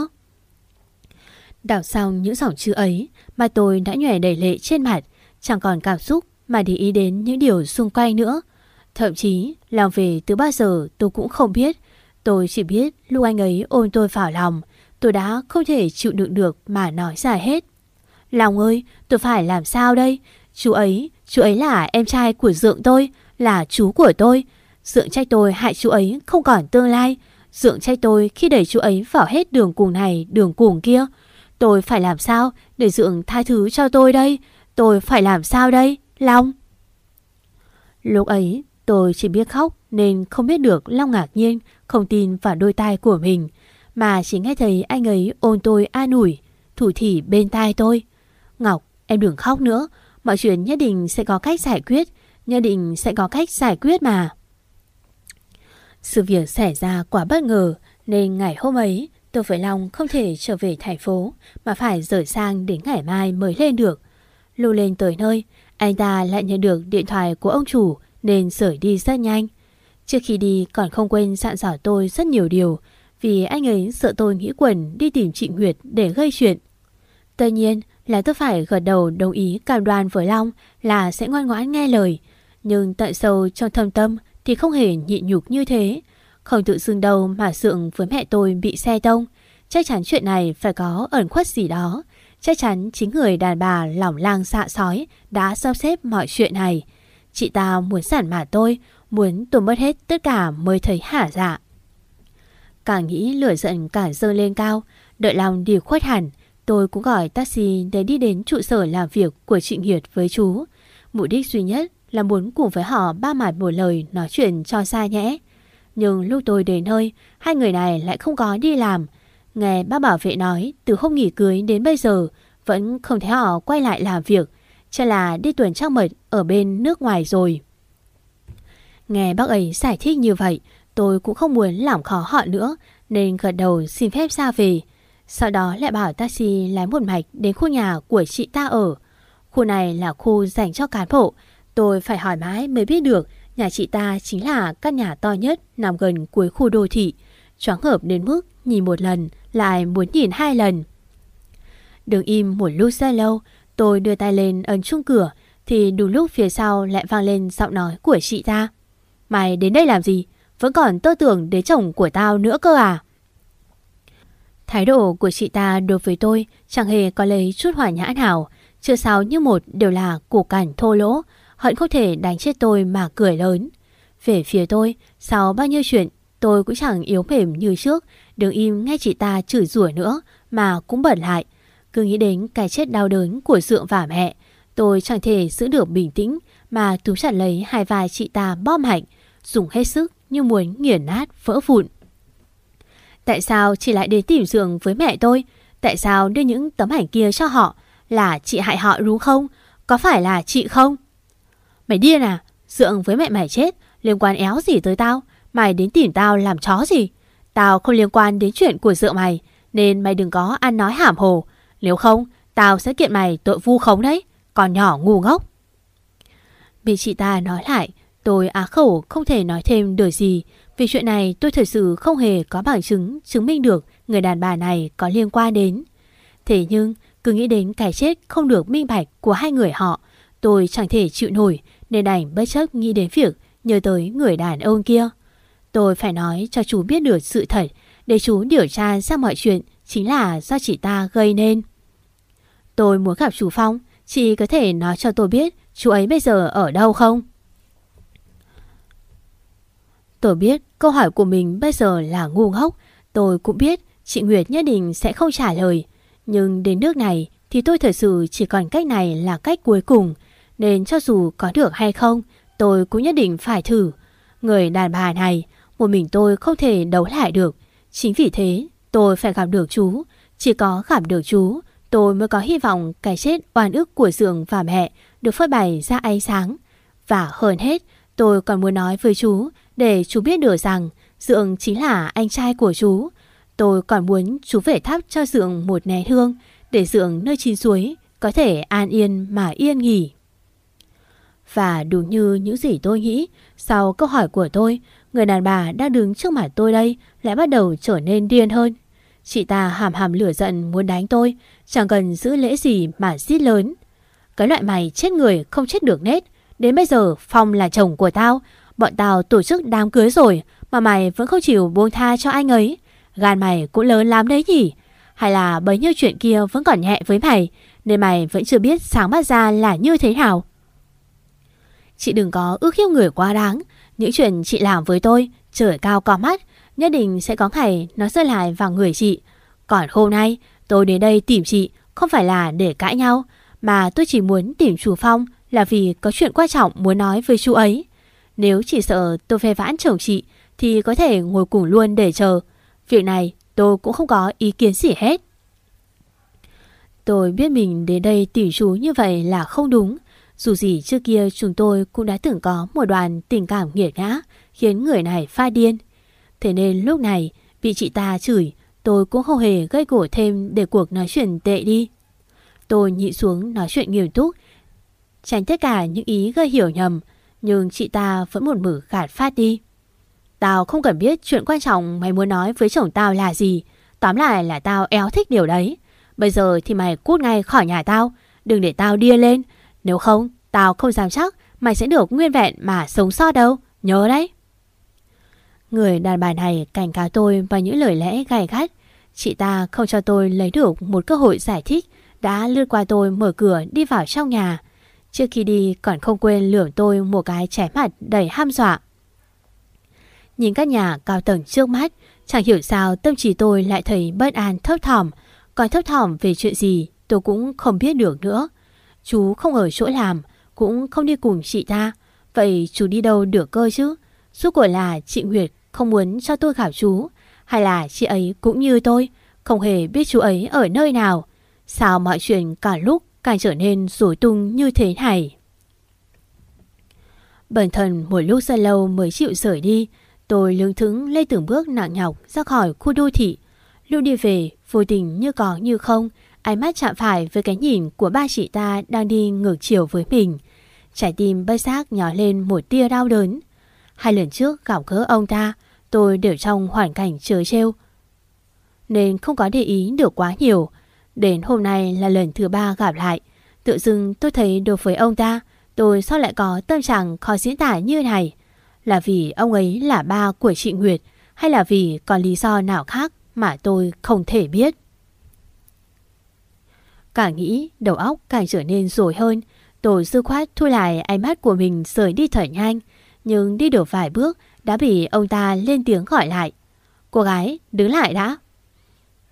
S2: Đọc xong những dòng chữ ấy mà tôi đã nhòe đầy lệ trên mặt, chẳng còn cảm xúc mà để ý đến những điều xung quanh nữa. Thậm chí, làm về từ bao giờ tôi cũng không biết. Tôi chỉ biết lúc anh ấy ôm tôi vào lòng, tôi đã không thể chịu đựng được mà nói ra hết. Lòng ơi, tôi phải làm sao đây? Chú ấy, chú ấy là em trai của Dượng tôi, là chú của tôi. Dượng trách tôi hại chú ấy không còn tương lai. Dượng trách tôi khi đẩy chú ấy vào hết đường cùng này, đường cùng kia. Tôi phải làm sao để Dượng tha thứ cho tôi đây? Tôi phải làm sao đây, Long? Lúc ấy tôi chỉ biết khóc nên không biết được Long ngạc nhiên không tin vào đôi tai của mình. Mà chỉ nghe thấy anh ấy ôn tôi an ủi, thủ thỉ bên tai tôi. Ngọc, em đừng khóc nữa. Mọi chuyện nhất định sẽ có cách giải quyết. Nhất định sẽ có cách giải quyết mà. Sự việc xảy ra quá bất ngờ nên ngày hôm ấy tôi với Long không thể trở về thành phố mà phải rời sang đến ngày mai mới lên được. Lưu lên tới nơi, anh ta lại nhận được điện thoại của ông chủ nên rời đi rất nhanh. Trước khi đi còn không quên dặn dò tôi rất nhiều điều vì anh ấy sợ tôi nghĩ quẩn đi tìm chị Nguyệt để gây chuyện. Tất nhiên là tôi phải gật đầu đồng ý cam đoan với Long là sẽ ngoan ngoãn nghe lời. Nhưng tận sâu trong thâm tâm thì không hề nhịn nhục như thế. Không tự dưng đâu mà sượng với mẹ tôi bị xe tông. Chắc chắn chuyện này phải có ẩn khuất gì đó. Chắc chắn chính người đàn bà lỏng lang xạ sói đã sắp xếp mọi chuyện này. Chị ta muốn sản mà tôi, muốn tôi mất hết tất cả mới thấy hả dạ. Càng nghĩ lửa giận càng dâng lên cao, đợi lòng đi khuất hẳn. Tôi cũng gọi taxi để đi đến trụ sở làm việc của chị Nghiệt với chú. Mục đích duy nhất là muốn cùng với họ ba mặt buổi lời nói chuyện cho xa nhẽ. Nhưng lúc tôi đến nơi, hai người này lại không có đi làm. Nghe ba bảo vệ nói, từ hôm nghỉ cưới đến bây giờ, vẫn không thấy họ quay lại làm việc. Chắc là đi tuần trăng mật ở bên nước ngoài rồi. Nghe bác ấy giải thích như vậy, tôi cũng không muốn làm khó họ nữa, nên gật đầu xin phép ra về. Sau đó lại bảo taxi lái một mạch đến khu nhà của chị ta ở. Khu này là khu dành cho cán bộ. Tôi phải hỏi mãi mới biết được nhà chị ta chính là căn nhà to nhất nằm gần cuối khu đô thị. Choáng hợp đến mức nhìn một lần lại muốn nhìn hai lần. đường im một lúc rất lâu, tôi đưa tay lên ấn chung cửa thì đúng lúc phía sau lại vang lên giọng nói của chị ta. Mày đến đây làm gì? Vẫn còn tơ tưởng đến chồng của tao nữa cơ à? Thái độ của chị ta đối với tôi chẳng hề có lấy chút hỏa nhã nào. Chưa sao như một đều là củ cảnh thô lỗ, hận không thể đánh chết tôi mà cười lớn. Về phía tôi, sau bao nhiêu chuyện, tôi cũng chẳng yếu mềm như trước, đừng im nghe chị ta chửi rủa nữa mà cũng bẩn lại. Cứ nghĩ đến cái chết đau đớn của Dượng và mẹ, tôi chẳng thể giữ được bình tĩnh mà túm chặt lấy hai vai chị ta bom hạnh dùng hết sức như muốn nghiền nát vỡ vụn. Tại sao chị lại đến tìm Dượng với mẹ tôi? Tại sao đưa những tấm ảnh kia cho họ? Là chị hại họ đúng không? Có phải là chị không? Mày điên à? Dượng với mẹ mày chết, liên quan éo gì tới tao? Mày đến tìm tao làm chó gì? Tao không liên quan đến chuyện của dượng mày, nên mày đừng có ăn nói hàm hồ. Nếu không, tao sẽ kiện mày tội vu khống đấy, còn nhỏ ngu ngốc. Bị chị ta nói lại, tôi á khẩu không thể nói thêm được gì, vì chuyện này tôi thật sự không hề có bằng chứng chứng minh được người đàn bà này có liên quan đến. Thế nhưng, cứ nghĩ đến cái chết không được minh bạch của hai người họ, tôi chẳng thể chịu nổi nên đành bất chấp nghĩ đến việc nhớ tới người đàn ông kia. Tôi phải nói cho chú biết được sự thật để chú điều tra ra mọi chuyện chính là do chị ta gây nên. Tôi muốn gặp chú Phong, chị có thể nói cho tôi biết chú ấy bây giờ ở đâu không? Tôi biết câu hỏi của mình bây giờ là ngu ngốc. Tôi cũng biết chị Nguyệt nhất định sẽ không trả lời. Nhưng đến nước này thì tôi thật sự chỉ còn cách này là cách cuối cùng. Nên cho dù có được hay không, tôi cũng nhất định phải thử. Người đàn bà này, một mình tôi không thể đấu lại được. Chính vì thế tôi phải gặp được chú. Chỉ có gặp được chú tôi mới có hy vọng cái chết oan ức của Dượng và mẹ được phơi bày ra ánh sáng. Và hơn hết tôi còn muốn nói với chú để chú biết được rằng Dượng chính là anh trai của chú. Tôi còn muốn chú về thắp cho Dượng một nén hương để Dượng nơi chín suối có thể an yên mà yên nghỉ. Và đúng như những gì tôi nghĩ, sau câu hỏi của tôi, người đàn bà đang đứng trước mặt tôi đây lại bắt đầu trở nên điên hơn. Chị ta hàm hàm lửa giận muốn đánh tôi, chẳng cần giữ lễ gì mà giết lớn. Cái loại mày chết người không chết được nết, đến bây giờ Phong là chồng của tao, bọn tao tổ chức đám cưới rồi mà mày vẫn không chịu buông tha cho anh ấy. Gan mày cũng lớn lắm đấy nhỉ? Hay là bấy nhiêu chuyện kia vẫn còn nhẹ với mày, nên mày vẫn chưa biết sáng mắt ra là như thế nào? Chị đừng có ước hiếp người quá đáng. Những chuyện chị làm với tôi, trời cao có mắt, nhất định sẽ có ngày nó rơi lại vào người chị. Còn hôm nay, tôi đến đây tìm chị không phải là để cãi nhau, mà tôi chỉ muốn tìm chú Phong là vì có chuyện quan trọng muốn nói với chú ấy. Nếu chỉ sợ tôi phê vãn chồng chị, thì có thể ngồi cùng luôn để chờ. Việc này tôi cũng không có ý kiến gì hết. Tôi biết mình đến đây tìm chú như vậy là không đúng. Dù gì trước kia chúng tôi cũng đã từng có một đoàn tình cảm nghiệt ngã khiến người này pha điên. Thế nên lúc này bị chị ta chửi, tôi cũng không hề gây gổ thêm để cuộc nói chuyện tệ đi. Tôi nhịn xuống nói chuyện nghiêm túc, tránh tất cả những ý gây hiểu nhầm, nhưng chị ta vẫn một mử gạt phát đi. Tao không cần biết chuyện quan trọng mày muốn nói với chồng tao là gì. Tóm lại là tao éo thích điều đấy. Bây giờ thì mày cút ngay khỏi nhà tao. Đừng để tao điên lên. Nếu không, tao không dám chắc mày sẽ được nguyên vẹn mà sống sót đâu. Nhớ đấy. Người đàn bà này cảnh cáo tôi bằng những lời lẽ gay gắt. Chị ta không cho tôi lấy được một cơ hội giải thích. Đã lướt qua tôi mở cửa đi vào trong nhà. Trước khi đi còn không quên lườm tôi một cái trẻ mặt đầy ham dọa. Nhìn các nhà cao tầng trước mắt, chẳng hiểu sao tâm trí tôi lại thấy bất an thấp thỏm. Còn thấp thỏm về chuyện gì tôi cũng không biết được nữa. Chú không ở chỗ làm, cũng không đi cùng chị ta. Vậy chú đi đâu được cơ chứ? Suốt cuộc là chị Nguyệt không muốn cho tôi gặp chú. Hay là chị ấy cũng như tôi, không hề biết chú ấy ở nơi nào. Sao mọi chuyện cả lúc càng trở nên rối tung như thế này? Bản thân một lúc rất lâu mới chịu rời đi. Tôi lương thững lê từng bước nặng nhọc ra khỏi khu đô thị. Lúc đi về, vô tình như có như không, ánh mắt chạm phải với cái nhìn của ba chị ta đang đi ngược chiều với mình. Trái tim bất giác nhỏ lên một tia đau đớn. Hai lần trước gặp gỡ ông ta, tôi đều trong hoàn cảnh chờ trêu. Nên không có để ý được quá nhiều. Đến hôm nay là lần thứ ba gặp lại. Tự dưng tôi thấy đối với ông ta, tôi sao lại có tâm trạng khó diễn tả như này. Là vì ông ấy là ba của chị Nguyệt hay là vì còn lý do nào khác mà tôi không thể biết. Càng nghĩ, đầu óc càng trở nên rối hơn. Tôi dư khoát thu lại ánh mắt của mình rời đi thở nhanh. Nhưng đi được vài bước đã bị ông ta lên tiếng gọi lại. Cô gái, đứng lại đã.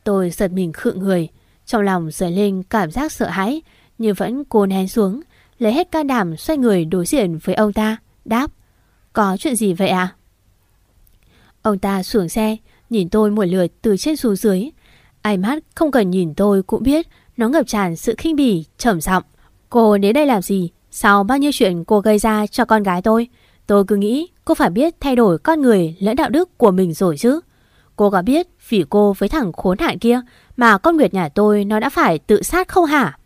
S2: Tôi giật mình khựng người. Trong lòng dậy lên cảm giác sợ hãi, nhưng vẫn cố nén xuống, lấy hết can đảm xoay người đối diện với ông ta, đáp. Có chuyện gì vậy à? Ông ta xuống xe, nhìn tôi một lượt từ trên xuống dưới. Ánh mắt không cần nhìn tôi cũng biết nó ngập tràn sự khinh bỉ, trầm giọng. Cô đến đây làm gì? Sau bao nhiêu chuyện cô gây ra cho con gái tôi? Tôi cứ nghĩ cô phải biết thay đổi con người lẫn đạo đức của mình rồi chứ. Cô có biết vì cô với thằng khốn nạn kia mà con Nguyệt nhà tôi nó đã phải tự sát không hả?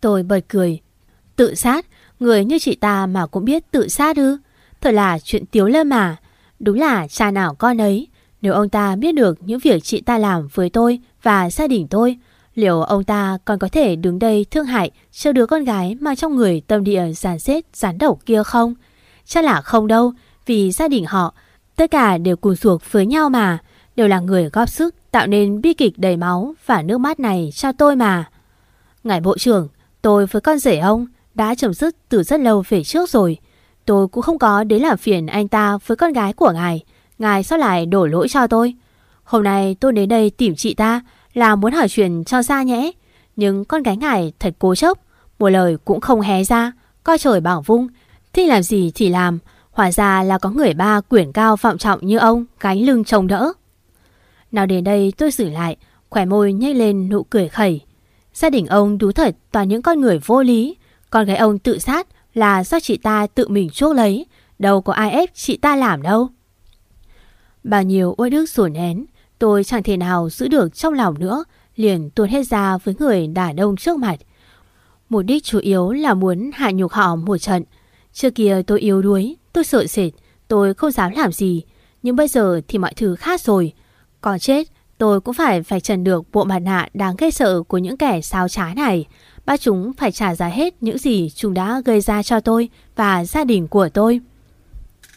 S2: Tôi bật cười. Tự sát? Người như chị ta mà cũng biết tự sát ư? Thật là chuyện tiếu lơ mà. Đúng là cha nào con ấy. Nếu ông ta biết được những việc chị ta làm với tôi và gia đình tôi, liệu ông ta còn có thể đứng đây thương hại cho đứa con gái mà trong người tâm địa giàn xếp, gián đầu kia không? Chắc là không đâu, vì gia đình họ, tất cả đều cùng ruột với nhau mà, đều là người góp sức tạo nên bi kịch đầy máu và nước mắt này cho tôi mà. Ngài Bộ trưởng, tôi với con rể ông đã chấm dứt từ rất lâu về trước rồi. Tôi cũng không có đến làm phiền anh ta với con gái của ngài. Ngài sao lại đổ lỗi cho tôi? Hôm nay tôi đến đây tìm chị ta là muốn hỏi chuyện cho ra nhẽ. Nhưng con gái ngài thật cố chấp, một lời cũng không hé ra, coi trời bảo vung. Thích làm gì thì làm, hóa ra là có người ba quyển cao vọng trọng như ông gánh lưng chồng đỡ. Nào đến đây tôi xử lại, khỏe môi nhếch lên nụ cười khẩy. Gia đình ông đúng thật toàn những con người vô lý. Con gái ông tự sát là do chị ta tự mình chuốc lấy. Đâu có ai ép chị ta làm đâu. Bao nhiêu uất ức sủa nén, tôi chẳng thể nào giữ được trong lòng nữa, liền tuôn hết ra với người đàn ông trước mặt. Mục đích chủ yếu là muốn hạ nhục họ một trận. Trước kia tôi yếu đuối, tôi sợ sệt, tôi không dám làm gì. Nhưng bây giờ thì mọi thứ khác rồi. Còn chết, tôi cũng phải phải trần được bộ mặt nạ đáng ghê sợ của những kẻ sao trái này. Ba chúng phải trả giá hết những gì chúng đã gây ra cho tôi và gia đình của tôi.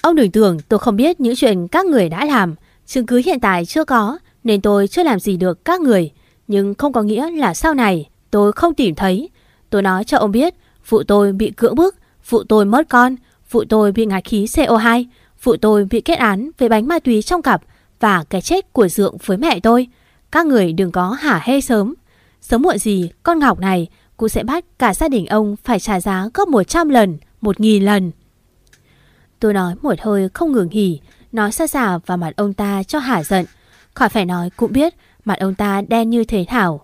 S2: Ông đừng tưởng tôi không biết những chuyện các người đã làm. Chứng cứ hiện tại chưa có nên tôi chưa làm gì được các người. Nhưng không có nghĩa là sau này tôi không tìm thấy. Tôi nói cho ông biết vụ tôi bị cưỡng bức, vụ tôi mất con, vụ tôi bị ngạt khí CO2, vụ tôi bị kết án về bánh ma túy trong cặp và cái chết của Dượng với mẹ tôi. Các người đừng có hả hê sớm. Sớm muộn gì con Ngọc này cũng sẽ bắt cả gia đình ông phải trả giá gấp 100 lần, 1.000 lần. Tôi nói một hơi không ngừng hỉ, nói xa xả vào mặt ông ta cho hả giận. Khỏi phải nói cũng biết mặt ông ta đen như thế thảo.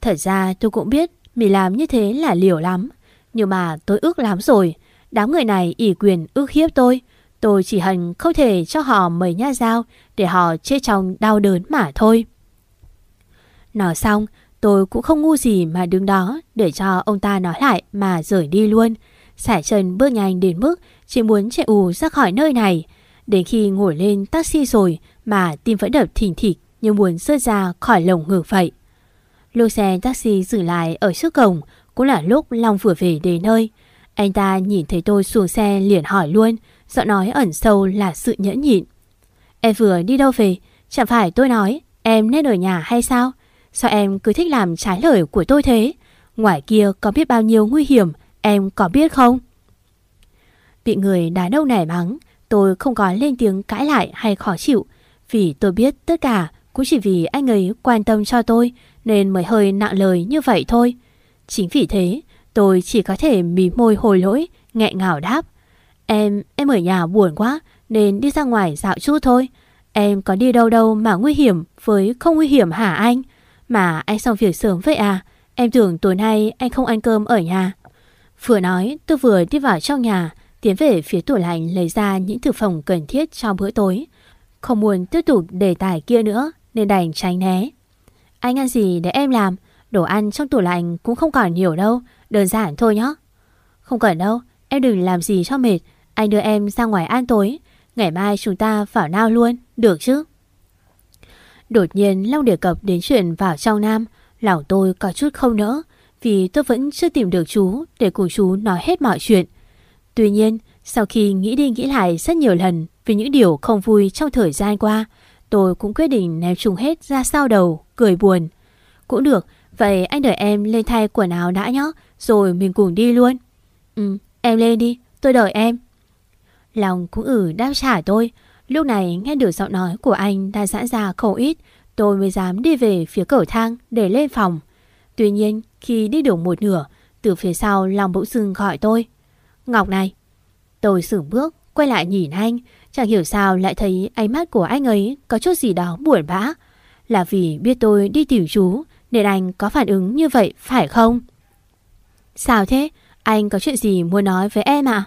S2: Thật ra tôi cũng biết mình làm như thế là liều lắm. Nhưng mà tôi ước lắm rồi. Đám người này ỷ quyền ước hiếp tôi. Tôi chỉ hận không thể cho họ mấy nha dao để họ chết trong đau đớn mà thôi. Nói xong, tôi cũng không ngu gì mà đứng đó để cho ông ta nói lại mà rời đi luôn. Sải chân bước nhanh đến mức chỉ muốn chạy ù ra khỏi nơi này. Đến khi ngồi lên taxi rồi mà tim vẫn đập thỉnh thịch như muốn rơi ra khỏi lồng ngực vậy. Lô xe taxi dừng lại ở trước cổng cũng là lúc Long vừa về đến nơi. Anh ta nhìn thấy tôi xuống xe liền hỏi luôn, giọng nói ẩn sâu là sự nhẫn nhịn. Em vừa đi đâu về? Chẳng phải tôi nói em nên ở nhà hay sao? Sao em cứ thích làm trái lời của tôi thế? Ngoài kia có biết bao nhiêu nguy hiểm, em có biết không? Bị người đá đâu nẻ mắng, tôi không có lên tiếng cãi lại hay khó chịu. Vì tôi biết tất cả cũng chỉ vì anh ấy quan tâm cho tôi nên mới hơi nặng lời như vậy thôi. Chính vì thế, tôi chỉ có thể mỉm môi hồi lỗi, nghẹn ngào đáp. Em, em ở nhà buồn quá nên đi ra ngoài dạo chút thôi. Em có đi đâu đâu mà nguy hiểm với không nguy hiểm hả anh? Mà anh xong việc sớm vậy à? Em tưởng tối nay anh không ăn cơm ở nhà. Vừa nói, tôi vừa đi vào trong nhà, tiến về phía tủ lạnh lấy ra những thực phẩm cần thiết cho bữa tối. Không muốn tiếp tục đề tài kia nữa nên đành tránh né. Anh ăn gì để em làm? Đồ ăn trong tủ lạnh cũng không còn nhiều đâu, đơn giản thôi nhé. Không cần đâu, em đừng làm gì cho mệt, anh đưa em ra ngoài ăn tối. Ngày mai chúng ta vào nào luôn, được chứ? Đột nhiên Long đề cập đến chuyện vào trong Nam, lòng tôi có chút không nỡ, vì tôi vẫn chưa tìm được chú để cùng chú nói hết mọi chuyện. Tuy nhiên, sau khi nghĩ đi nghĩ lại rất nhiều lần về những điều không vui trong thời gian qua, tôi cũng quyết định ném chung hết ra sau đầu, cười buồn. Cũng được, vậy anh đợi em lên thay quần áo đã nhé, rồi mình cùng đi luôn. Ừ, em lên đi, tôi đợi em. Lòng cũng ử đáp trả tôi. Lúc này nghe được giọng nói của anh đã giãn ra không ít, tôi mới dám đi về phía cầu thang để lên phòng. Tuy nhiên, khi đi được một nửa, từ phía sau lòng bỗng dưng gọi tôi. Ngọc này. Tôi sửng bước, quay lại nhìn anh, chẳng hiểu sao lại thấy ánh mắt của anh ấy có chút gì đó buồn bã. Là vì biết tôi đi tìm chú, nên anh có phản ứng như vậy phải không? Sao thế? Anh có chuyện gì muốn nói với em à?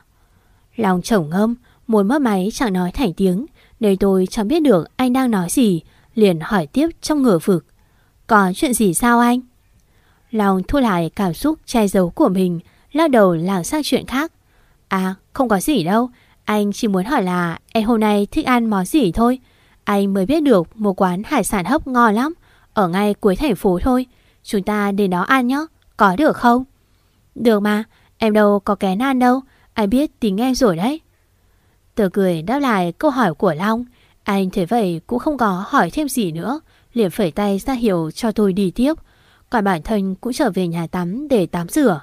S2: Lòng chổng ngâm, muốn mất máy chẳng nói thành tiếng, nên tôi chẳng biết được anh đang nói gì, liền hỏi tiếp trong ngửa vực. Có chuyện gì sao anh? Lòng thu lại cảm xúc che giấu của mình, lao đầu làm sang chuyện khác. À, không có gì đâu, anh chỉ muốn hỏi là em hôm nay thích ăn món gì thôi. Anh mới biết được một quán hải sản hấp ngon lắm, ở ngay cuối thành phố thôi. Chúng ta đến đó ăn nhé, có được không? Được mà, em đâu có kén ăn đâu, anh biết tính em rồi đấy. Tờ cười đáp lại câu hỏi của Long. Anh thấy vậy cũng không có hỏi thêm gì nữa, liền phẩy tay ra hiệu cho tôi đi tiếp. Còn bản thân cũng trở về nhà tắm để tắm rửa.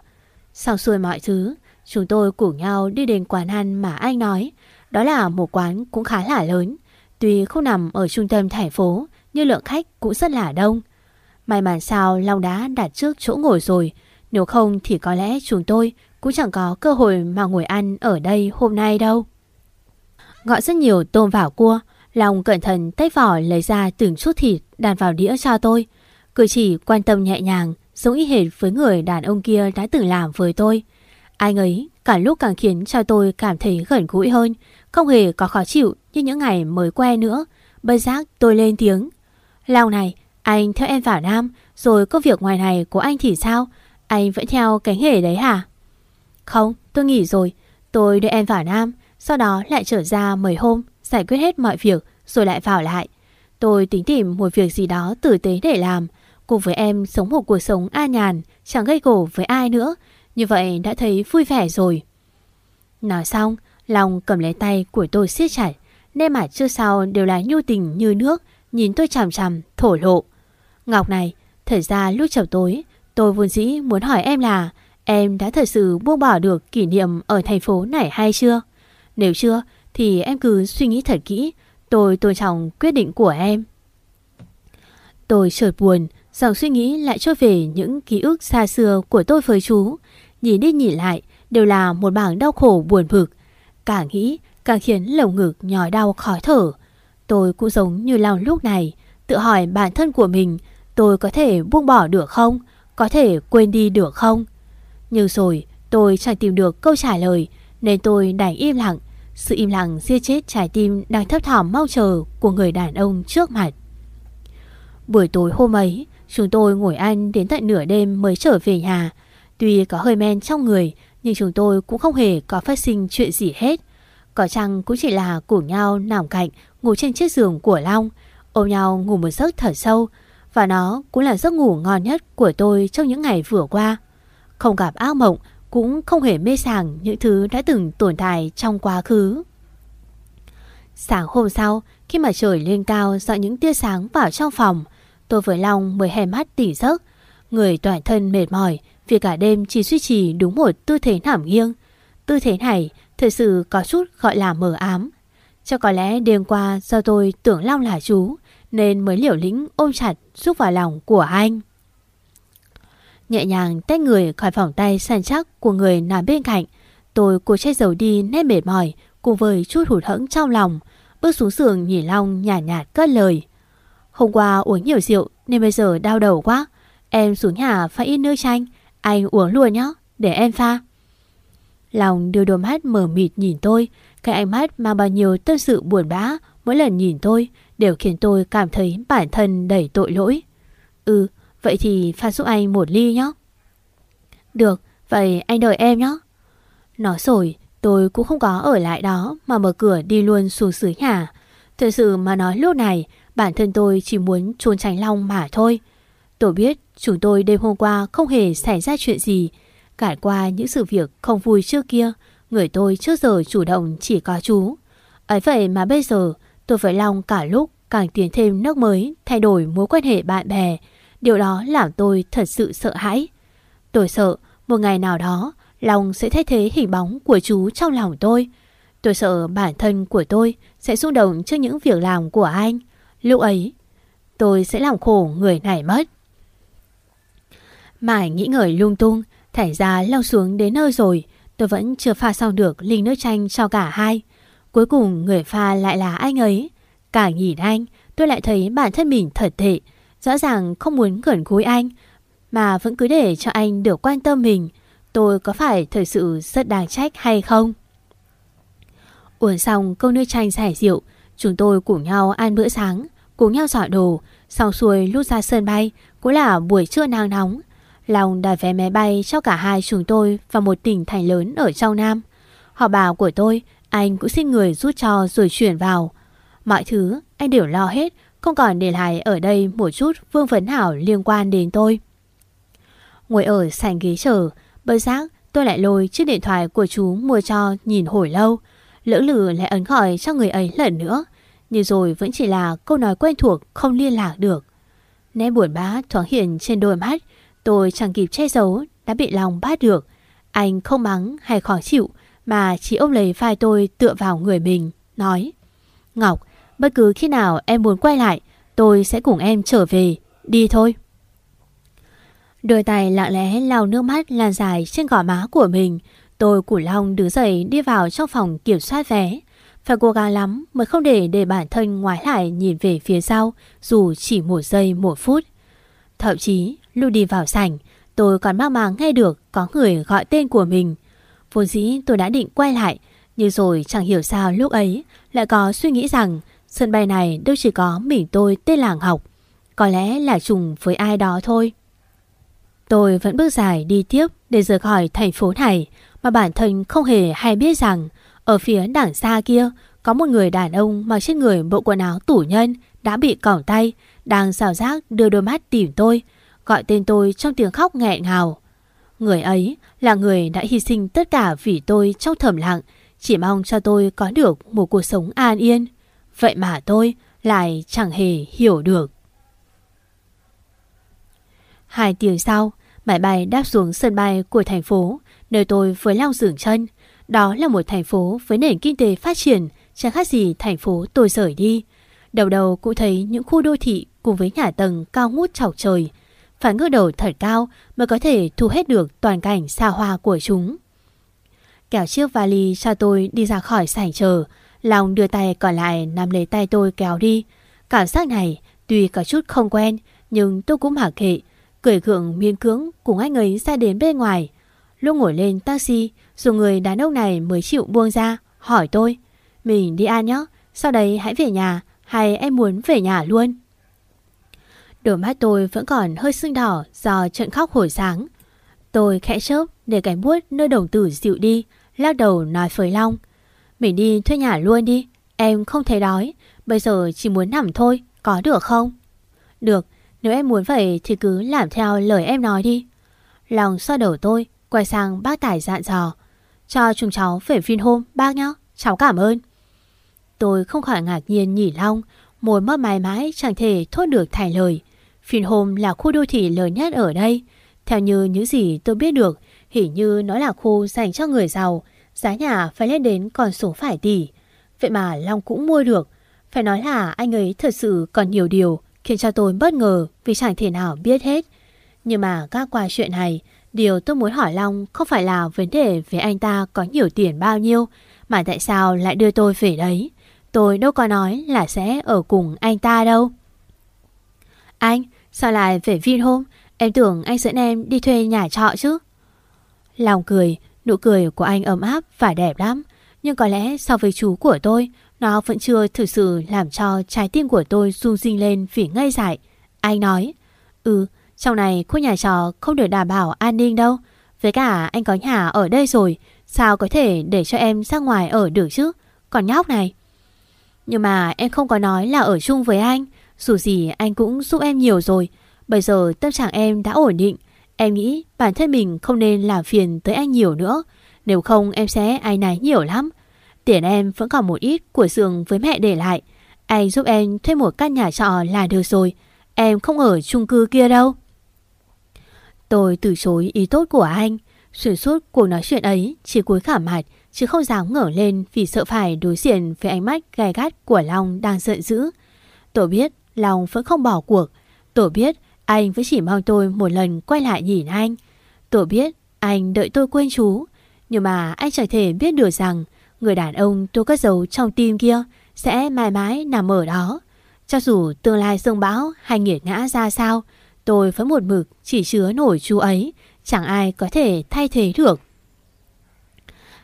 S2: Xong xuôi mọi thứ, chúng tôi cùng nhau đi đến quán ăn mà anh nói. Đó là một quán cũng khá là lớn. Tuy không nằm ở trung tâm thành phố, nhưng lượng khách cũng rất là đông. May mắn sao Long đã đặt trước chỗ ngồi rồi. Nếu không thì có lẽ chúng tôi cũng chẳng có cơ hội mà ngồi ăn ở đây hôm nay đâu. Gọi rất nhiều tôm vào cua, Long cẩn thận tách vỏ lấy ra từng chút thịt đàn vào đĩa cho tôi. Cử chỉ quan tâm nhẹ nhàng, giống y hệt với người đàn ông kia đã từng làm với tôi. Anh ấy cả lúc càng khiến cho tôi cảm thấy gần gũi hơn, không hề có khó chịu như những ngày mới quen nữa. Bất giác tôi lên tiếng. Lao này, anh theo em vào Nam, rồi công việc ngoài này của anh thì sao? Anh vẫn theo cái nghề đấy hả? Không, tôi nghỉ rồi. Tôi đưa em vào Nam, sau đó lại trở ra mấy hôm, giải quyết hết mọi việc, rồi lại vào lại. Tôi tính tìm một việc gì đó tử tế để làm, cùng với em sống một cuộc sống an nhàn, chẳng gây gổ với ai nữa. Như vậy đã thấy vui vẻ rồi. Nói xong, Long cầm lấy tay của tôi siết chặt, nên mà chưa sau đều là nhu tình như nước, nhìn tôi chằm chằm, thổ lộ. Ngọc này, thật ra lúc chiều tối, tôi vốn dĩ muốn hỏi em là em đã thật sự buông bỏ được kỷ niệm ở thành phố này hay chưa? Nếu chưa, thì em cứ suy nghĩ thật kỹ, tôi tôn trọng quyết định của em. Tôi chợt buồn, dòng suy nghĩ lại trôi về những ký ức xa xưa của tôi với chú. Nhìn đi nhìn lại, đều là một bảng đau khổ buồn bực. Càng nghĩ, càng khiến lồng ngực nhói đau khó thở. Tôi cũng giống như lòng lúc này, tự hỏi bản thân của mình, tôi có thể buông bỏ được không? Có thể quên đi được không? Nhưng rồi tôi chẳng tìm được câu trả lời nên tôi đành im lặng. Sự im lặng giết chết trái tim đang thấp thỏm mong chờ của người đàn ông trước mặt. Buổi tối hôm ấy, chúng tôi ngồi ăn đến tận nửa đêm mới trở về nhà. Tuy có hơi men trong người, nhưng chúng tôi cũng không hề có phát sinh chuyện gì hết. Có chăng cũng chỉ là cùng nhau nằm cạnh, ngủ trên chiếc giường của Long, ôm nhau ngủ một giấc thở sâu. Và nó cũng là giấc ngủ ngon nhất của tôi trong những ngày vừa qua. Không gặp ác mộng, cũng không hề mê sảng những thứ đã từng tồn tại trong quá khứ. Sáng hôm sau, khi mà trời lên cao dọi những tia sáng vào trong phòng, tôi với Long mới hèm mắt tỉnh giấc. Người toàn thân mệt mỏi vì cả đêm chỉ duy trì đúng một tư thế nằm nghiêng. Tư thế này thật sự có chút gọi là mờ ám. Cho có lẽ đêm qua do tôi tưởng Long là chú, nên mới liều lĩnh ôm chặt giúp vào lòng của anh. Nhẹ nhàng tách người khỏi vòng tay săn chắc của người nằm bên cạnh. Tôi cố che giấu đi nét mệt mỏi cùng với chút hụt hẫng trong lòng. Bước xuống giường nhìn Long nhạt nhạt cất lời. Hôm qua uống nhiều rượu nên bây giờ đau đầu quá. Em xuống nhà phải ít nước chanh. Anh uống luôn nhé, để em pha. Lòng đưa đôi mắt mở mịt nhìn tôi. Cái ánh mắt mang bao nhiêu tâm sự buồn bã mỗi lần nhìn tôi đều khiến tôi cảm thấy bản thân đầy tội lỗi. Ừ, vậy thì pha giúp anh một ly nhé. Được, vậy anh đợi em nhé. Nói rồi, tôi cũng không có ở lại đó mà mở cửa đi luôn xuống dưới nhà. Thật sự mà nói lúc này, bản thân tôi chỉ muốn trốn tránh Long mà thôi. Tôi biết chúng tôi đêm hôm qua không hề xảy ra chuyện gì. Cải qua những sự việc không vui trước kia, người tôi trước giờ chủ động chỉ có chú. Ấy vậy mà bây giờ tôi với Long cả lúc càng tiến thêm nước mới, thay đổi mối quan hệ bạn bè. Điều đó làm tôi thật sự sợ hãi. Tôi sợ một ngày nào đó Long sẽ thay thế hình bóng của chú trong lòng tôi. Tôi sợ bản thân của tôi sẽ xung động trước những việc làm của anh. Lúc ấy, tôi sẽ làm khổ người này mất. Mãi nghĩ ngợi lung tung, thẻ ra lao xuống đến nơi rồi. Tôi vẫn chưa pha xong được ly nước chanh cho cả hai. Cuối cùng người pha lại là anh ấy. Cả nhìn anh, tôi lại thấy bản thân mình thật tệ. Rõ ràng không muốn gần gũi anh, mà vẫn cứ để cho anh được quan tâm mình. Tôi có phải thật sự rất đáng trách hay không? Uống xong câu nước chanh giải rượu, chúng tôi cùng nhau ăn bữa sáng, cùng nhau dọn đồ, sau xuôi lút ra sân bay, cũng là buổi trưa nắng nóng. Lòng đặt vé máy bay cho cả hai chúng tôi vào một tỉnh thành lớn ở trong Nam. Họ bảo của tôi, anh cũng xin người rút cho rồi chuyển vào. Mọi thứ anh đều lo hết, không còn để lại ở đây một chút vương vấn hảo liên quan đến tôi. Ngồi ở sảnh ghế chờ, bất giác tôi lại lôi chiếc điện thoại của chú mua cho nhìn hồi lâu. Lỡ lử lại ấn gọi cho người ấy lần nữa. Nhưng rồi vẫn chỉ là câu nói quen thuộc không liên lạc được. Nét buồn bã thoáng hiện trên đôi mắt. Tôi chẳng kịp che giấu đã bị lòng bắt được. Anh không mắng hay khó chịu mà chỉ ôm lấy vai tôi tựa vào người mình, nói Ngọc, bất cứ khi nào em muốn quay lại, tôi sẽ cùng em trở về, đi thôi. Đôi tay lặng lẽ lau nước mắt lan dài trên gò má của mình. Tôi củ long đứng dậy đi vào trong phòng kiểm soát vé. Phải cố gắng lắm mới không để để bản thân ngoái lại nhìn về phía sau dù chỉ một giây một phút. Thậm chí lúc đi vào sảnh tôi còn mang màng nghe được có người gọi tên của mình. Vốn dĩ tôi đã định quay lại nhưng rồi chẳng hiểu sao lúc ấy lại có suy nghĩ rằng sân bay này đâu chỉ có mình tôi tên làng học. Có lẽ là trùng với ai đó thôi. Tôi vẫn bước dài đi tiếp để rời khỏi thành phố này mà bản thân không hề hay biết rằng ở phía đằng xa kia có một người đàn ông mặc trên người bộ quần áo tủ nhân đã bị cỏng tay, đang xào giác đưa đôi mắt tìm tôi, gọi tên tôi trong tiếng khóc nghẹn ngào. Người ấy là người đã hy sinh tất cả vì tôi trong thầm lặng, chỉ mong cho tôi có được một cuộc sống an yên. Vậy mà tôi lại chẳng hề hiểu được. Hai tiếng sau, máy bay đáp xuống sân bay của thành phố, nơi tôi với lao dừng chân. Đó là một thành phố với nền kinh tế phát triển, chẳng khác gì thành phố tôi rời đi. Đầu đầu cũng thấy những khu đô thị cùng với nhà tầng cao ngút chọc trời. Phải ngước đầu thật cao mới có thể thu hết được toàn cảnh xa hoa của chúng. Kéo chiếc vali cho tôi đi ra khỏi sảnh chờ, Long đưa tay còn lại nắm lấy tay tôi kéo đi. Cảm giác này tuy có chút không quen nhưng tôi cũng mặc kệ. Cười gượng miên cưỡng cùng anh ấy ra đến bên ngoài. Lúc ngồi lên taxi, rồi người đàn ông này mới chịu buông ra, hỏi tôi. Mình đi ăn nhé, sau đấy hãy về nhà, hay em muốn về nhà luôn? Đôi mắt tôi vẫn còn hơi sưng đỏ do trận khóc hồi sáng. Tôi khẽ chớp để cái buốt nơi đồng tử dịu đi, lắc đầu nói với Long. Mình đi thuê nhà luôn đi, em không thấy đói, bây giờ chỉ muốn nằm thôi, có được không? Được, nếu em muốn vậy thì cứ làm theo lời em nói đi. Lòng xoa đầu tôi, quay sang bác Tài dặn dò. Cho chúng cháu về Vinhome bác nhé, cháu cảm ơn. Tôi không khỏi ngạc nhiên nhỉ Long, môi mất mãi mãi chẳng thể thốt được thành lời. Vinhome là khu đô thị lớn nhất ở đây. Theo như những gì tôi biết được, hình như nó là khu dành cho người giàu, giá nhà phải lên đến con số phải tỷ. Vậy mà Long cũng mua được. Phải nói là anh ấy thật sự còn nhiều điều khiến cho tôi bất ngờ vì chẳng thể nào biết hết. Nhưng mà các qua chuyện này, điều tôi muốn hỏi Long không phải là vấn đề về anh ta có nhiều tiền bao nhiêu, mà tại sao lại đưa tôi về đấy. Tôi đâu có nói là sẽ ở cùng anh ta đâu. Anh, sao lại về Vinhome? Em tưởng anh dẫn em đi thuê nhà trọ chứ. Lòng cười, nụ cười của anh ấm áp và đẹp lắm. Nhưng có lẽ so với chú của tôi, nó vẫn chưa thực sự làm cho trái tim của tôi rung rinh lên vì ngây dại. Anh nói, ừ, trong này khu nhà trọ không được đảm bảo an ninh đâu. Với cả anh có nhà ở đây rồi, sao có thể để cho em ra ngoài ở được chứ? Còn nhóc này. Nhưng mà em không có nói là ở chung với anh. Dù gì anh cũng giúp em nhiều rồi. Bây giờ tâm trạng em đã ổn định. Em nghĩ bản thân mình không nên làm phiền tới anh nhiều nữa. Nếu không, em sẽ ai này nhiều lắm. Tiền em vẫn còn một ít của giường với mẹ để lại. Anh giúp em thuê một căn nhà trọ là được rồi. Em không ở chung cư kia đâu. Tôi từ chối ý tốt của anh. Xuyên suốt cuộc nói chuyện ấy chỉ cúi khả mặt, chứ không dám ngẩng lên vì sợ phải đối diện với ánh mắt gai gắt của Long đang giận dữ. Tôi biết lòng vẫn không bỏ cuộc. Tôi biết anh vẫn chỉ mong tôi một lần quay lại nhìn anh. Tôi biết anh đợi tôi quên chú. Nhưng mà anh chẳng thể biết được rằng người đàn ông tôi cất giấu trong tim kia sẽ mãi mãi nằm ở đó. Cho dù tương lai sương bão hay nghiệt ngã ra sao, tôi vẫn một mực chỉ chứa nổi chú ấy, chẳng ai có thể thay thế được.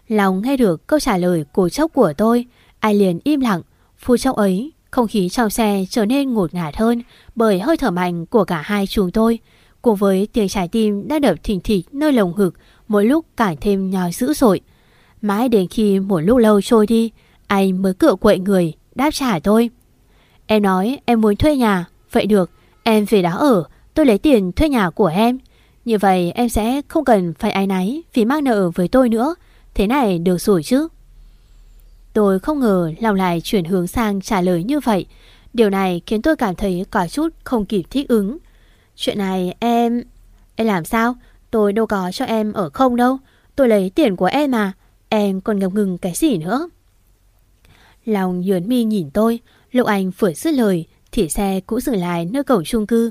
S2: Lòng nghe được câu trả lời cổ chốc của tôi, ai liền im lặng, phu trong ấy, không khí trong xe trở nên ngột ngạt hơn bởi hơi thở mạnh của cả hai chúng tôi, cùng với tiếng trái tim đã đập thình thịch nơi lồng ngực mỗi lúc càng thêm nhói dữ dội. Mãi đến khi một lúc lâu trôi đi, anh mới cựa quậy người, đáp trả tôi. Em nói em muốn thuê nhà, vậy được, em về đó ở, tôi lấy tiền thuê nhà của em. Như vậy em sẽ không cần phải ai náy vì mang nợ với tôi nữa. Thế này được rồi chứ. Tôi không ngờ lòng lại chuyển hướng sang trả lời như vậy. Điều này khiến tôi cảm thấy có chút không kịp thích ứng. Chuyện này em... Em làm sao? Tôi đâu có cho em ở không đâu. Tôi lấy tiền của em mà. Em còn ngập ngừng cái gì nữa? Lòng nhớn mi nhìn tôi. Lục anh vừa dứt lời, thì xe cũng dừng lại nơi cổng chung cư.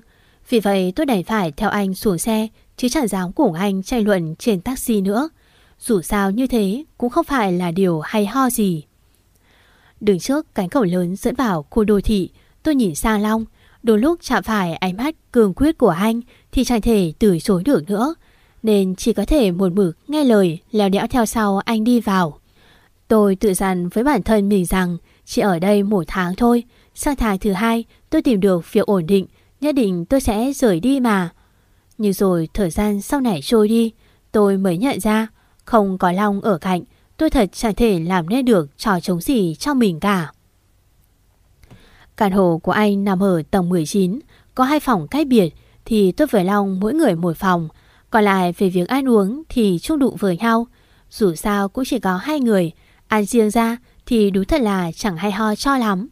S2: Vì vậy tôi đành phải theo anh xuống xe, chứ chẳng dám cùng anh tranh luận trên taxi nữa. Dù sao như thế cũng không phải là điều hay ho gì. Đứng trước cánh cổng lớn dẫn vào khu đô thị, tôi nhìn xa Long. Đôi lúc chạm phải ánh mắt cường quyết của anh thì chẳng thể từ chối được nữa. Nên chỉ có thể một mực nghe lời leo đẽo theo sau anh đi vào. Tôi tự dặn với bản thân mình rằng chỉ ở đây một tháng thôi. Sang tháng thứ hai tôi tìm được việc ổn định, nhất định tôi sẽ rời đi mà. Nhưng rồi thời gian sau này trôi đi, tôi mới nhận ra không có Long ở cạnh, tôi thật chẳng thể làm nên được trò chống gì cho mình cả. Căn hộ của anh nằm ở tầng 19, có hai phòng cách biệt thì tôi với Long mỗi người một phòng. Còn lại về việc ăn uống thì chung đụng với nhau. Dù sao cũng chỉ có hai người, ăn riêng ra thì đúng thật là chẳng hay ho cho lắm.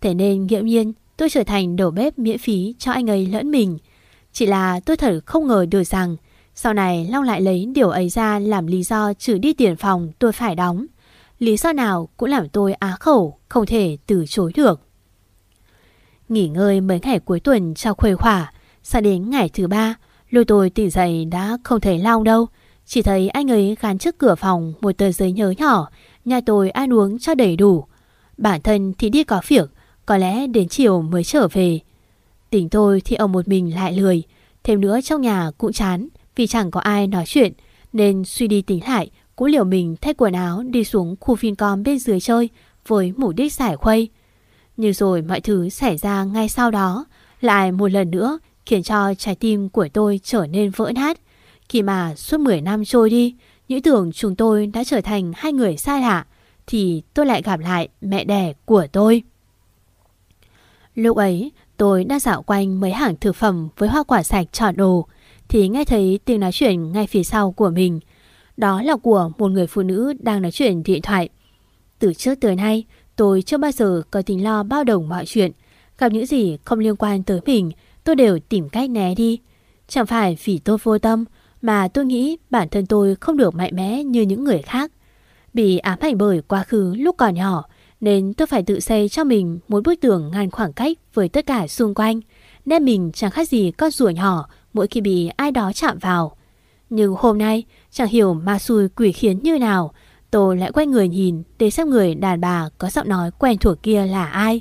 S2: Thế nên nghiễm nhiên tôi trở thành đầu bếp miễn phí cho anh ấy lẫn mình. Chỉ là tôi thật không ngờ được rằng sau này Long lại lấy điều ấy ra làm lý do trừ đi tiền phòng tôi phải đóng. Lý do nào cũng làm tôi á khẩu, không thể từ chối được. Nghỉ ngơi mấy ngày cuối tuần cho khuây khỏa. sao đến ngày thứ ba, lôi tôi tỉnh dậy đã không thấy Long đâu. Chỉ thấy anh ấy gắn trước cửa phòng một tờ giấy nhớ nhỏ, nhà tôi ăn uống cho đầy đủ. Bản thân thì đi có việc, có lẽ đến chiều mới trở về. Tỉnh tôi thì ở một mình lại lười, thêm nữa trong nhà cũng chán vì chẳng có ai nói chuyện, nên suy đi tính lại cũng liều mình thay quần áo đi xuống khu Vincom bên dưới chơi với mục đích giải khuây. Nhưng rồi mọi thứ xảy ra ngay sau đó lại một lần nữa khiến cho trái tim của tôi trở nên vỡ nát. Khi mà suốt 10 năm trôi đi, những tưởng chúng tôi đã trở thành hai người xa lạ, thì tôi lại gặp lại mẹ đẻ của tôi. Lúc ấy, tôi đã dạo quanh mấy hàng thực phẩm với hoa quả sạch tròn đồ, thì nghe thấy tiếng nói chuyện ngay phía sau của mình. Đó là của một người phụ nữ đang nói chuyện điện thoại. Từ trước tới nay, tôi chưa bao giờ có tính lo bao đồng mọi chuyện. Gặp những gì không liên quan tới mình, tôi đều tìm cách né đi. Chẳng phải vì tôi vô tâm, mà tôi nghĩ bản thân tôi không được mạnh mẽ như những người khác. Bị ám ảnh bởi quá khứ lúc còn nhỏ, nên tôi phải tự xây cho mình một bức tường ngăn khoảng cách với tất cả xung quanh. Nên mình chẳng khác gì con rùa nhỏ mỗi khi bị ai đó chạm vào. Nhưng hôm nay, chẳng hiểu ma xui quỷ khiến như nào, tôi lại quay người nhìn để xem người đàn bà có giọng nói quen thuộc kia là ai.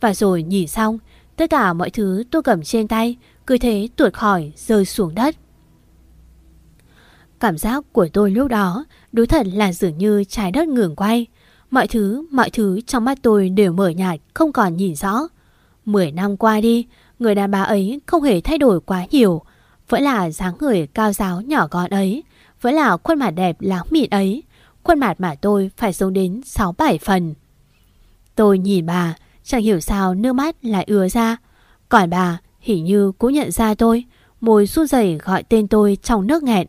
S2: Và rồi nhìn xong, tất cả mọi thứ tôi cầm trên tay cứ thế tuột khỏi rơi xuống đất. Cảm giác của tôi lúc đó đối thật là dường như trái đất ngừng quay. Mọi thứ, mọi thứ trong mắt tôi đều mở nhạt, không còn nhìn rõ. Mười năm qua đi, người đàn bà ấy không hề thay đổi quá nhiều. Vẫn là dáng người cao giáo nhỏ gọn ấy. Vẫn là khuôn mặt đẹp láng mịn ấy. Khuôn mặt mà tôi phải sống đến 6-7 phần. Tôi nhìn bà, chẳng hiểu sao nước mắt lại ứa ra. Còn bà hình như cũng nhận ra tôi. Môi run rẩy gọi tên tôi trong nước nghẹn.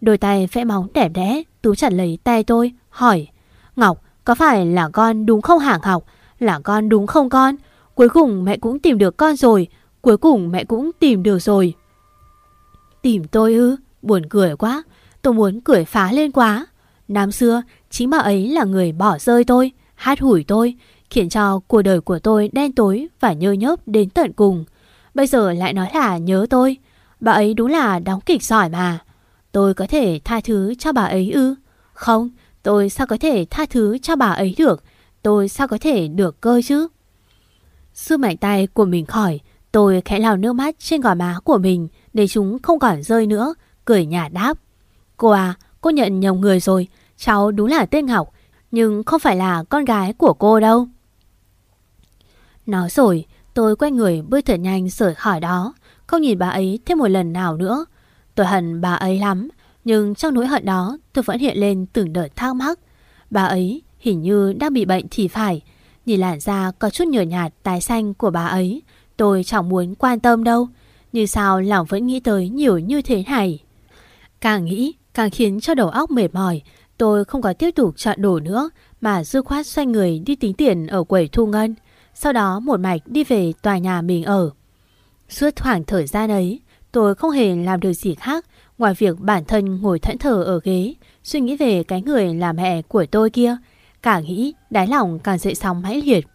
S2: Đôi tay vẽ móng đẹp đẽ, tú chặt lấy tay tôi, hỏi. Ngọc, có phải là con đúng không hạng học? Là con đúng không con? Cuối cùng mẹ cũng tìm được con rồi. Cuối cùng mẹ cũng tìm được rồi. Tìm tôi ư? Buồn cười quá. Tôi muốn cười phá lên quá. Năm xưa, chính bà ấy là người bỏ rơi tôi, hát hủi tôi, khiến cho cuộc đời của tôi đen tối và nhơ nhớp đến tận cùng. Bây giờ lại nói là nhớ tôi. Bà ấy đúng là đóng kịch giỏi mà. Tôi có thể tha thứ cho bà ấy ư? Không, tôi sao có thể tha thứ cho bà ấy được? Tôi sao có thể được cơ chứ? Sư mạnh tay của mình khỏi, tôi khẽ lau nước mắt trên gò má của mình để chúng không còn rơi nữa, cười nhà đáp. Cô à, cô nhận nhầm người rồi, cháu đúng là tên Ngọc, nhưng không phải là con gái của cô đâu. Nói rồi, tôi quay người bước thật nhanh rời khỏi đó, không nhìn bà ấy thêm một lần nào nữa. Tôi hận bà ấy lắm, nhưng trong nỗi hận đó tôi vẫn hiện lên từng đợt thắc mắc. Bà ấy hình như đang bị bệnh thì phải. Nhìn làn da có chút nhờ nhạt tái xanh của bà ấy, tôi chẳng muốn quan tâm đâu. Như sao lòng vẫn nghĩ tới nhiều như thế này. Càng nghĩ, càng khiến cho đầu óc mệt mỏi. Tôi không có tiếp tục chọn đồ nữa, mà dư khoát xoay người đi tính tiền ở quầy thu ngân. Sau đó một mạch đi về tòa nhà mình ở. Suốt khoảng thời gian ấy, tôi không hề làm được gì khác ngoài việc bản thân ngồi thẫn thờ ở ghế, suy nghĩ về cái người là mẹ của tôi kia. Càng nghĩ, đáy lòng càng dậy sóng mãnh liệt.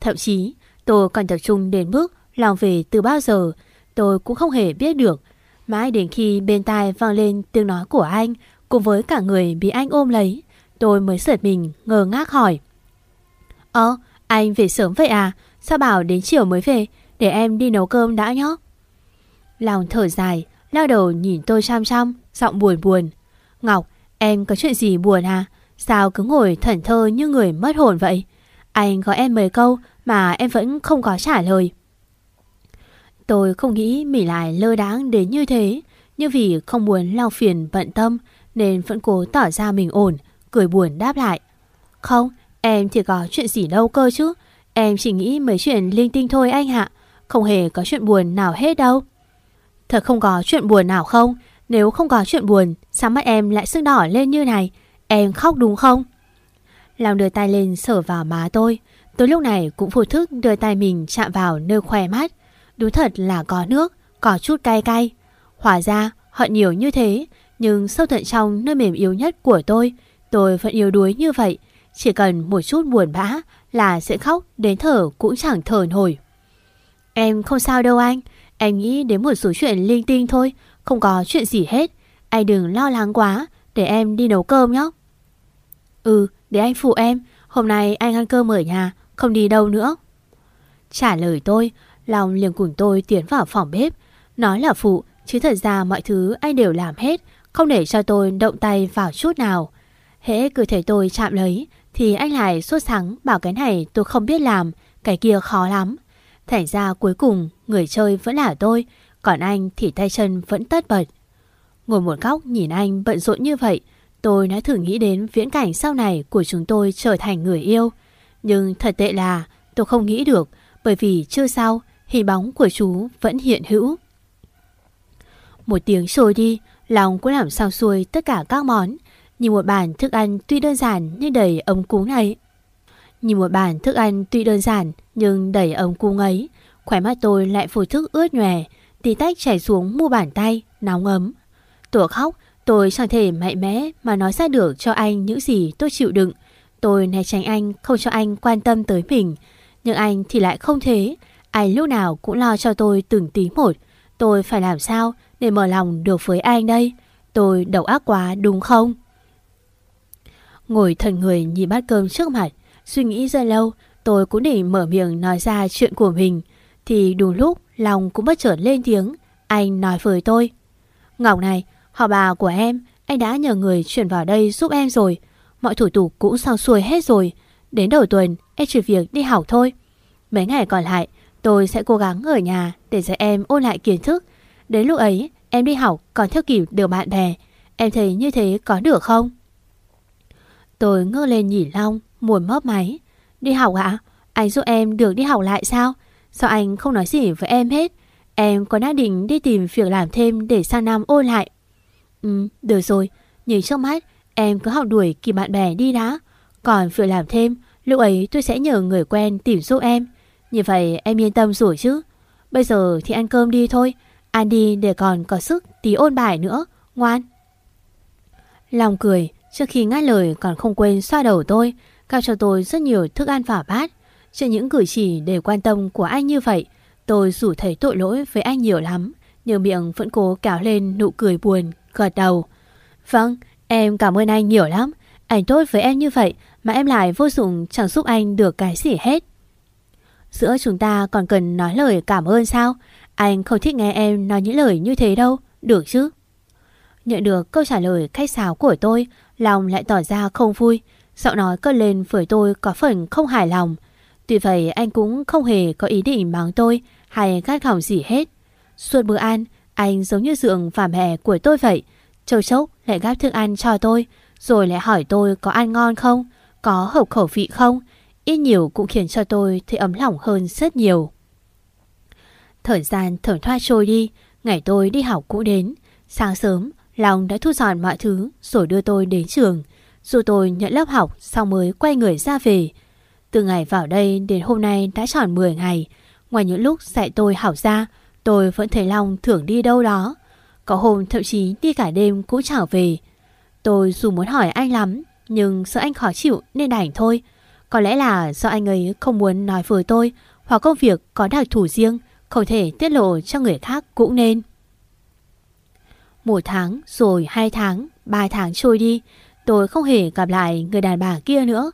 S2: Thậm chí, tôi còn tập trung đến mức lòng về từ bao giờ, tôi cũng không hề biết được. Mãi đến khi bên tai vang lên tiếng nói của anh, cùng với cả người bị anh ôm lấy, tôi mới sợt mình ngơ ngác hỏi. Ơ, anh về sớm vậy à? Sao bảo đến chiều mới về? Để em đi nấu cơm đã nhé. Lòng thở dài, lao đầu nhìn tôi chăm chăm, giọng buồn buồn. Ngọc, em có chuyện gì buồn à? Sao cứ ngồi thẩn thơ như người mất hồn vậy? Anh gọi em mấy câu mà em vẫn không có trả lời. Tôi không nghĩ Mỹ lại lơ đáng đến như thế, nhưng vì không muốn lao phiền bận tâm nên vẫn cố tỏ ra mình ổn, cười buồn đáp lại. Không, em thì có chuyện gì đâu cơ chứ. Em chỉ nghĩ mấy chuyện linh tinh thôi anh ạ. Không hề có chuyện buồn nào hết đâu. Thật không có chuyện buồn nào không? Nếu không có chuyện buồn, sao mắt em lại sưng đỏ lên như này? Em khóc đúng không? Lòng đưa tay lên sờ vào má tôi. Tôi lúc này cũng vô thức đưa tay mình chạm vào nơi khỏe mắt. Đúng thật là có nước, có chút cay cay. Hóa ra họ nhiều như thế, nhưng sâu tận trong nơi mềm yếu nhất của tôi, tôi vẫn yếu đuối như vậy. Chỉ cần một chút buồn bã là sẽ khóc đến thở cũng chẳng thở nổi. Em không sao đâu anh, em nghĩ đến một số chuyện linh tinh thôi, không có chuyện gì hết. Anh đừng lo lắng quá, để em đi nấu cơm nhé. Ừ, để anh phụ em, hôm nay anh ăn cơm ở nhà, không đi đâu nữa. Trả lời tôi, Long liền cùng tôi tiến vào phòng bếp. Nói là phụ, chứ thật ra mọi thứ anh đều làm hết, không để cho tôi động tay vào chút nào. Hễ cứ thấy tôi chạm lấy, thì anh lại sốt sắng bảo cái này tôi không biết làm, cái kia khó lắm. Thành ra cuối cùng người chơi vẫn là tôi, còn anh thì tay chân vẫn tất bật. Ngồi một góc nhìn anh bận rộn như vậy, tôi đã thử nghĩ đến viễn cảnh sau này của chúng tôi trở thành người yêu. Nhưng thật tệ là tôi không nghĩ được bởi vì chưa sau hình bóng của chú vẫn hiện hữu. Một tiếng trôi đi, lòng cũng làm sao xuôi tất cả các món. Nhìn một bàn thức ăn tuy đơn giản nhưng đầy ấm cúng này. Nhìn một bàn thức ăn tuy đơn giản nhưng đầy ấm cúng ấy, khỏe mắt tôi lại phủ thức ướt nhòe, tí tách chảy xuống mu bàn tay, nóng ấm. Tôi khóc, tôi chẳng thể mạnh mẽ mà nói ra được cho anh những gì tôi chịu đựng. Tôi né tránh anh, không cho anh quan tâm tới mình. Nhưng anh thì lại không thế. Anh lúc nào cũng lo cho tôi từng tí một. Tôi phải làm sao để mở lòng được với anh đây? Tôi đầu ác quá đúng không? Ngồi thần người nhìn bát cơm trước mặt, suy nghĩ rất lâu, tôi cũng định mở miệng nói ra chuyện của mình. Thì đúng lúc, lòng cũng bất chợt lên tiếng, anh nói với tôi. Ngọc này, họ bà của em, anh đã nhờ người chuyển vào đây giúp em rồi. Mọi thủ tục cũng xong xuôi hết rồi. Đến đầu tuần, em chỉ việc đi học thôi. Mấy ngày còn lại, tôi sẽ cố gắng ở nhà để dạy em ôn lại kiến thức. Đến lúc ấy, em đi học còn theo kịp được bạn bè. Em thấy như thế có được không? Tôi ngơ lên nhìn Long, muốn mấp máy. Đi học ạ? Anh giúp em được đi học lại sao? Sao anh không nói gì với em hết? Em có đã định đi tìm việc làm thêm để sang năm ôn lại. Ừ, được rồi. Nhìn trước mắt, em cứ học đuổi kịp bạn bè đi đã. Còn việc làm thêm, lúc ấy tôi sẽ nhờ người quen tìm giúp em. Như vậy em yên tâm rồi chứ. Bây giờ thì ăn cơm đi thôi. Ăn đi để còn có sức tí ôn bài nữa. Ngoan. Lòng cười, trước khi ngắt lời còn không quên xoa đầu tôi, cao cho tôi rất nhiều thức ăn vào bát. Trên những cử chỉ để quan tâm của anh như vậy, tôi dù thấy tội lỗi với anh nhiều lắm, nhưng miệng vẫn cố kéo lên nụ cười buồn, gật đầu. Vâng, em cảm ơn anh nhiều lắm. Anh tốt với em như vậy mà em lại vô dụng chẳng giúp anh được cái gì hết. Giữa chúng ta còn cần nói lời cảm ơn sao? Anh không thích nghe em nói những lời như thế đâu, được chứ? Nhận được câu trả lời khách sáo của tôi, lòng lại tỏ ra không vui. Giọng nói cất lên với tôi có phần không hài lòng. Tuy vậy anh cũng không hề có ý định mắng tôi hay gắt gỏng gì hết. Suốt bữa ăn, anh giống như dượng và mẹ của tôi vậy. Châu chốc lại gắp thức ăn cho tôi, rồi lại hỏi tôi có ăn ngon không, có hợp khẩu vị không. Ít nhiều cũng khiến cho tôi thấy ấm lòng hơn rất nhiều. Thời gian thở thoát trôi đi, ngày tôi đi học cũng đến. Sáng sớm, Long đã thu dọn mọi thứ rồi đưa tôi đến trường. Dù tôi nhận lớp học xong mới quay người ra về. Từ ngày vào đây đến hôm nay đã tròn 10 ngày. Ngoài những lúc dạy tôi học ra, tôi vẫn thấy Long thưởng đi đâu đó. Có hôm thậm chí đi cả đêm cũng trở về. Tôi dù muốn hỏi anh lắm, nhưng sợ anh khó chịu nên đành thôi. Có lẽ là do anh ấy không muốn nói với tôi hoặc công việc có đặc thù riêng, không thể tiết lộ cho người khác cũng nên. Một tháng, rồi hai tháng, ba tháng trôi đi, tôi không hề gặp lại người đàn bà kia nữa.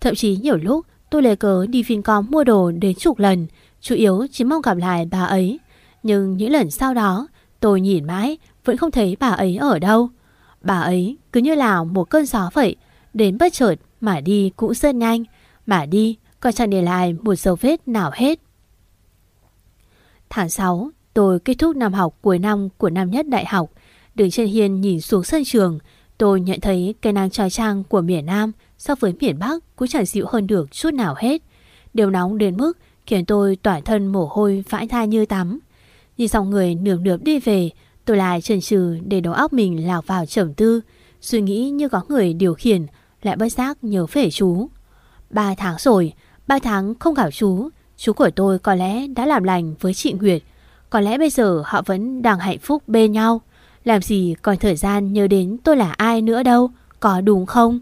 S2: Thậm chí nhiều lúc tôi lấy cớ đi Vincom mua đồ đến chục lần, chủ yếu chỉ mong gặp lại bà ấy. Nhưng những lần sau đó, tôi nhìn mãi vẫn không thấy bà ấy ở đâu. Bà ấy cứ như là một cơn gió vậy, đến bất chợt mà đi cũng rất nhanh, mà đi còn chẳng để lại một dấu vết nào hết. Tháng 6, tôi kết thúc năm học cuối năm của năm nhất đại học. Đứng trên hiên nhìn xuống sân trường, tôi nhận thấy cây nắng trói trang của miền Nam so với miền Bắc cũng chẳng dịu hơn được chút nào hết. Điều nóng đến mức khiến tôi tỏa thân mồ hôi vãi thai như tắm. Nhìn dòng người nườm nượp đi về, tôi lại chần chừ để đầu óc mình lạc vào trầm tư, suy nghĩ như có người điều khiển, lại bất giác nhớ về chú. Ba tháng rồi, ba tháng không gặp chú, chú của tôi có lẽ đã làm lành với chị Nguyệt. Có lẽ bây giờ họ vẫn đang hạnh phúc bên nhau. Làm gì còn thời gian nhớ đến tôi là ai nữa đâu, có đúng không?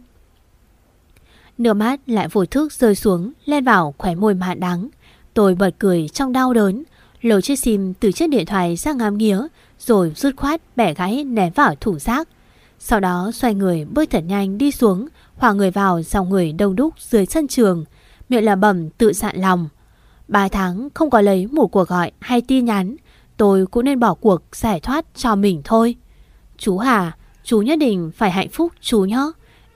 S2: Nửa mắt lại vô thức rơi xuống, lên vào khóe môi mạn đắng. Tôi bật cười trong đau đớn, lôi chiếc sim từ chiếc điện thoại ra ngắm nghía, rồi rút khoát bẻ gãy ném vào thủ rác. Sau đó xoay người bước thật nhanh đi xuống, hòa người vào dòng người đông đúc dưới sân trường, miệng là bẩm tự dặn lòng. Ba tháng không có lấy một cuộc gọi hay tin nhắn, tôi cũng nên bỏ cuộc giải thoát cho mình thôi. Chú Hà, chú nhất định phải hạnh phúc chú nhé.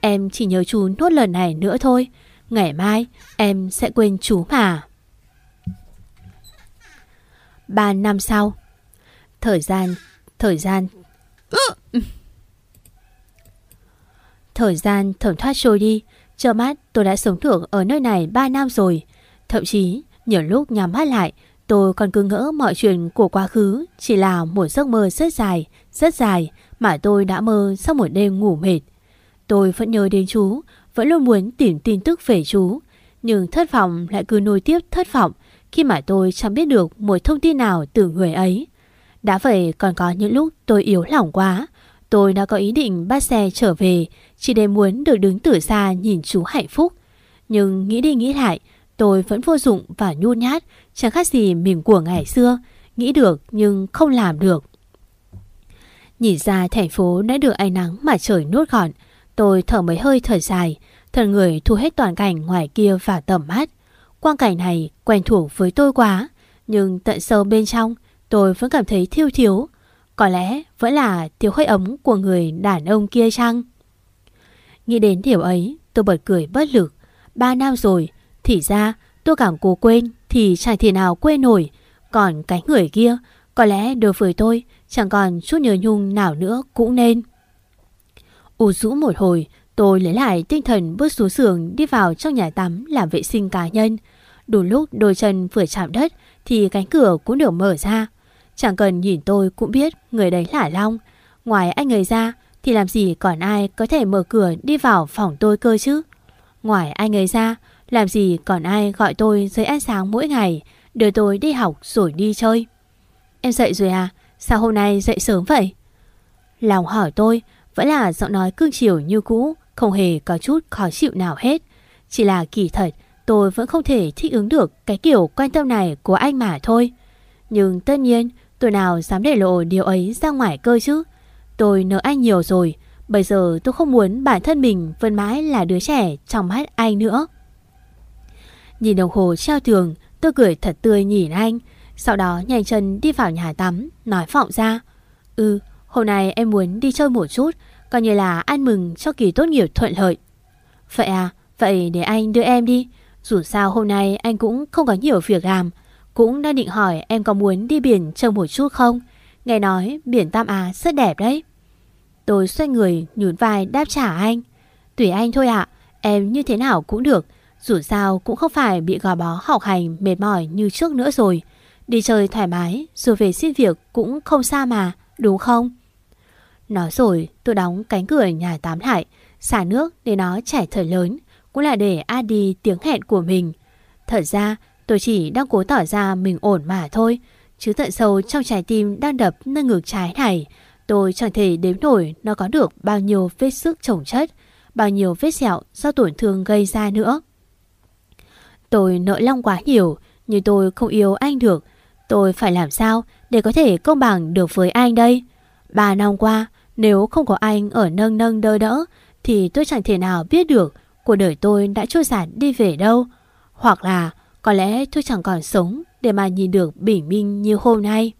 S2: Em chỉ nhớ chú nốt lần này nữa thôi. Ngày mai em sẽ quên chú mà. Ba năm sau Thời gian Thời gian Thời gian thẩm thoát trôi đi. Chờ mắt, tôi đã sống được ở nơi này 3 năm rồi. Thậm chí, nhiều lúc nhắm mắt lại, Tôi còn cứ ngỡ mọi chuyện của quá khứ Chỉ là một giấc mơ rất dài Rất dài Mà tôi đã mơ sau một đêm ngủ mệt. Tôi vẫn nhớ đến chú, Vẫn luôn muốn tìm tin tức về chú, Nhưng thất vọng lại cứ nối tiếp thất vọng Khi mà tôi chẳng biết được Một thông tin nào từ người ấy. Đã vậy còn có những lúc tôi yếu lòng quá Tôi đã có ý định bắt xe trở về, Chỉ để muốn được đứng từ xa nhìn chú hạnh phúc. Nhưng nghĩ đi nghĩ lại, Tôi vẫn vô dụng và nhu nhát, Chẳng khác gì mình của ngày xưa, Nghĩ được nhưng không làm được. Nhìn ra thành phố đã được ánh nắng mà trời nuốt gọn, Tôi thở mấy hơi thở dài, Thần người thu hết toàn cảnh ngoài kia và tầm mắt. Quang cảnh này quen thuộc với tôi quá, Nhưng tận sâu bên trong, Tôi vẫn cảm thấy thiêu thiếu có lẽ vẫn là thiếu hơi ấm của người đàn ông kia chăng Nghĩ đến điều ấy Tôi bật cười bất lực Ba năm rồi Thì ra tôi càng cố quên Thì chẳng thể nào quên nổi Còn cái người kia Có lẽ đối với tôi Chẳng còn chút nhớ nhung nào nữa cũng nên U rũ một hồi, tôi lấy lại tinh thần bước xuống giường đi vào trong nhà tắm làm vệ sinh cá nhân. Đủ lúc đôi chân vừa chạm đất thì cánh cửa cũng được mở ra. Chẳng cần nhìn tôi cũng biết người đấy là Long. Ngoài anh ấy ra thì làm gì còn ai có thể mở cửa đi vào phòng tôi cơ chứ. Ngoài anh ấy ra, làm gì còn ai gọi tôi dậy ăn sáng mỗi ngày, đưa tôi đi học rồi đi chơi. Em dậy rồi à? Sao hôm nay dậy sớm vậy? Lòng hỏi tôi, vẫn là giọng nói cương chiều như cũ, không hề có chút khó chịu nào hết. Chỉ là kỳ thật, tôi vẫn không thể thích ứng được cái kiểu quan tâm này của anh mà thôi. Nhưng tất nhiên, tôi nào dám để lộ điều ấy ra ngoài cơ chứ. Tôi nợ anh nhiều rồi, bây giờ tôi không muốn bản thân mình vẫn mãi là đứa trẻ trong mắt anh nữa. Nhìn đồng hồ treo tường, tôi cười thật tươi nhìn anh. Sau đó nhanh chân đi vào nhà tắm, nói vọng ra. Ừ, Hôm nay em muốn đi chơi một chút Coi như là ăn mừng cho kỳ tốt nghiệp thuận lợi Vậy à Vậy để anh đưa em đi Dù sao hôm nay anh cũng không có nhiều việc làm cũng đang định hỏi em có muốn đi biển chơi một chút không? Nghe nói biển Tam Á rất đẹp đấy. Tôi xoay người nhún vai đáp trả anh. Tùy anh thôi ạ, Em như thế nào cũng được. Dù sao cũng không phải bị gò bó học hành mệt mỏi như trước nữa rồi. Đi chơi thoải mái Rồi về xin việc cũng không xa mà, Đúng không? Nói rồi, tôi đóng cánh cửa nhà Tám lại Xả nước để nó chảy thở lớn, Cũng là để a đi tiếng hẹn của mình. Thật ra tôi chỉ đang cố tỏ ra mình ổn mà thôi, Chứ tận sâu trong trái tim đang đập nơi ngược trái này, Tôi chẳng thể đếm nổi nó có được bao nhiêu vết sức trồng chất, Bao nhiêu vết sẹo do tổn thương gây ra nữa. Tôi nợ Long quá nhiều, Nhưng tôi không yêu anh được. Tôi phải làm sao để có thể công bằng được với anh đây? Ba năm qua, nếu không có anh ở nâng nâng đỡ đỡ, Thì tôi chẳng thể nào biết được Cuộc đời tôi đã trôi giạt đi về đâu. Hoặc là có lẽ tôi chẳng còn sống để mà nhìn được bình minh như hôm nay.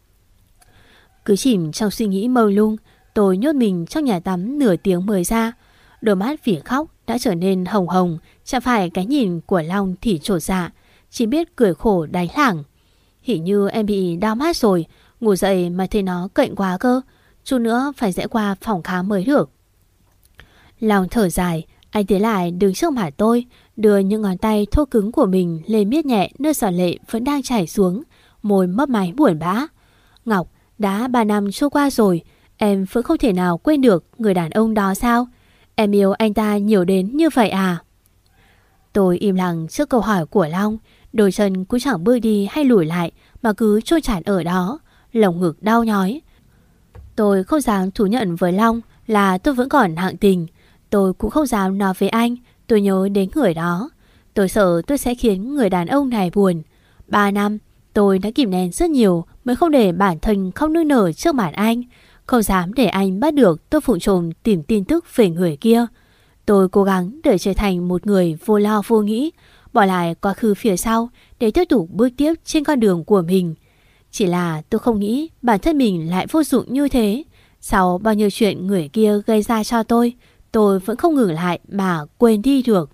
S2: Cứ chìm trong suy nghĩ mơ lung, tôi nhốt mình trong nhà tắm nửa tiếng mới ra. Đôi mắt vì khóc đã trở nên hồng hồng, chẳng phải cái nhìn của Long thì trột dạ, chỉ biết cười khổ đánh lảng. Hình như em bị đau mắt rồi, ngủ dậy mà thấy nó cạnh quá cơ, chút nữa phải rẽ qua phòng khám mới được. Long thở dài, anh tiến lại đứng trước mặt tôi, đưa những ngón tay thô cứng của mình lên miết nhẹ nơi giọt lệ vẫn đang chảy xuống, môi mấp máy buồn bã. Ngọc, đã 3 năm trôi qua rồi, em vẫn không thể nào quên được người đàn ông đó sao? Em yêu anh ta nhiều đến như vậy à? Tôi im lặng trước câu hỏi của Long, đôi chân cũng chẳng bước đi hay lùi lại mà cứ trôi chản ở đó, lồng ngực đau nhói. Tôi không dám thú nhận với Long là tôi vẫn còn hạng tình. Tôi cũng không dám nói với anh tôi nhớ đến người đó. Tôi sợ tôi sẽ khiến người đàn ông này buồn. Ba năm, tôi đã kìm nén rất nhiều mới không để bản thân không nương nở trước mặt anh. Không dám để anh bắt được tôi phụ trộm tìm tin tức về người kia. Tôi cố gắng để trở thành một người vô lo vô nghĩ, bỏ lại quá khứ phía sau để tiếp tục bước tiếp trên con đường của mình. Chỉ là tôi không nghĩ bản thân mình lại vô dụng như thế. Sau bao nhiêu chuyện người kia gây ra cho tôi, tôi vẫn không ngừng lại mà quên đi được.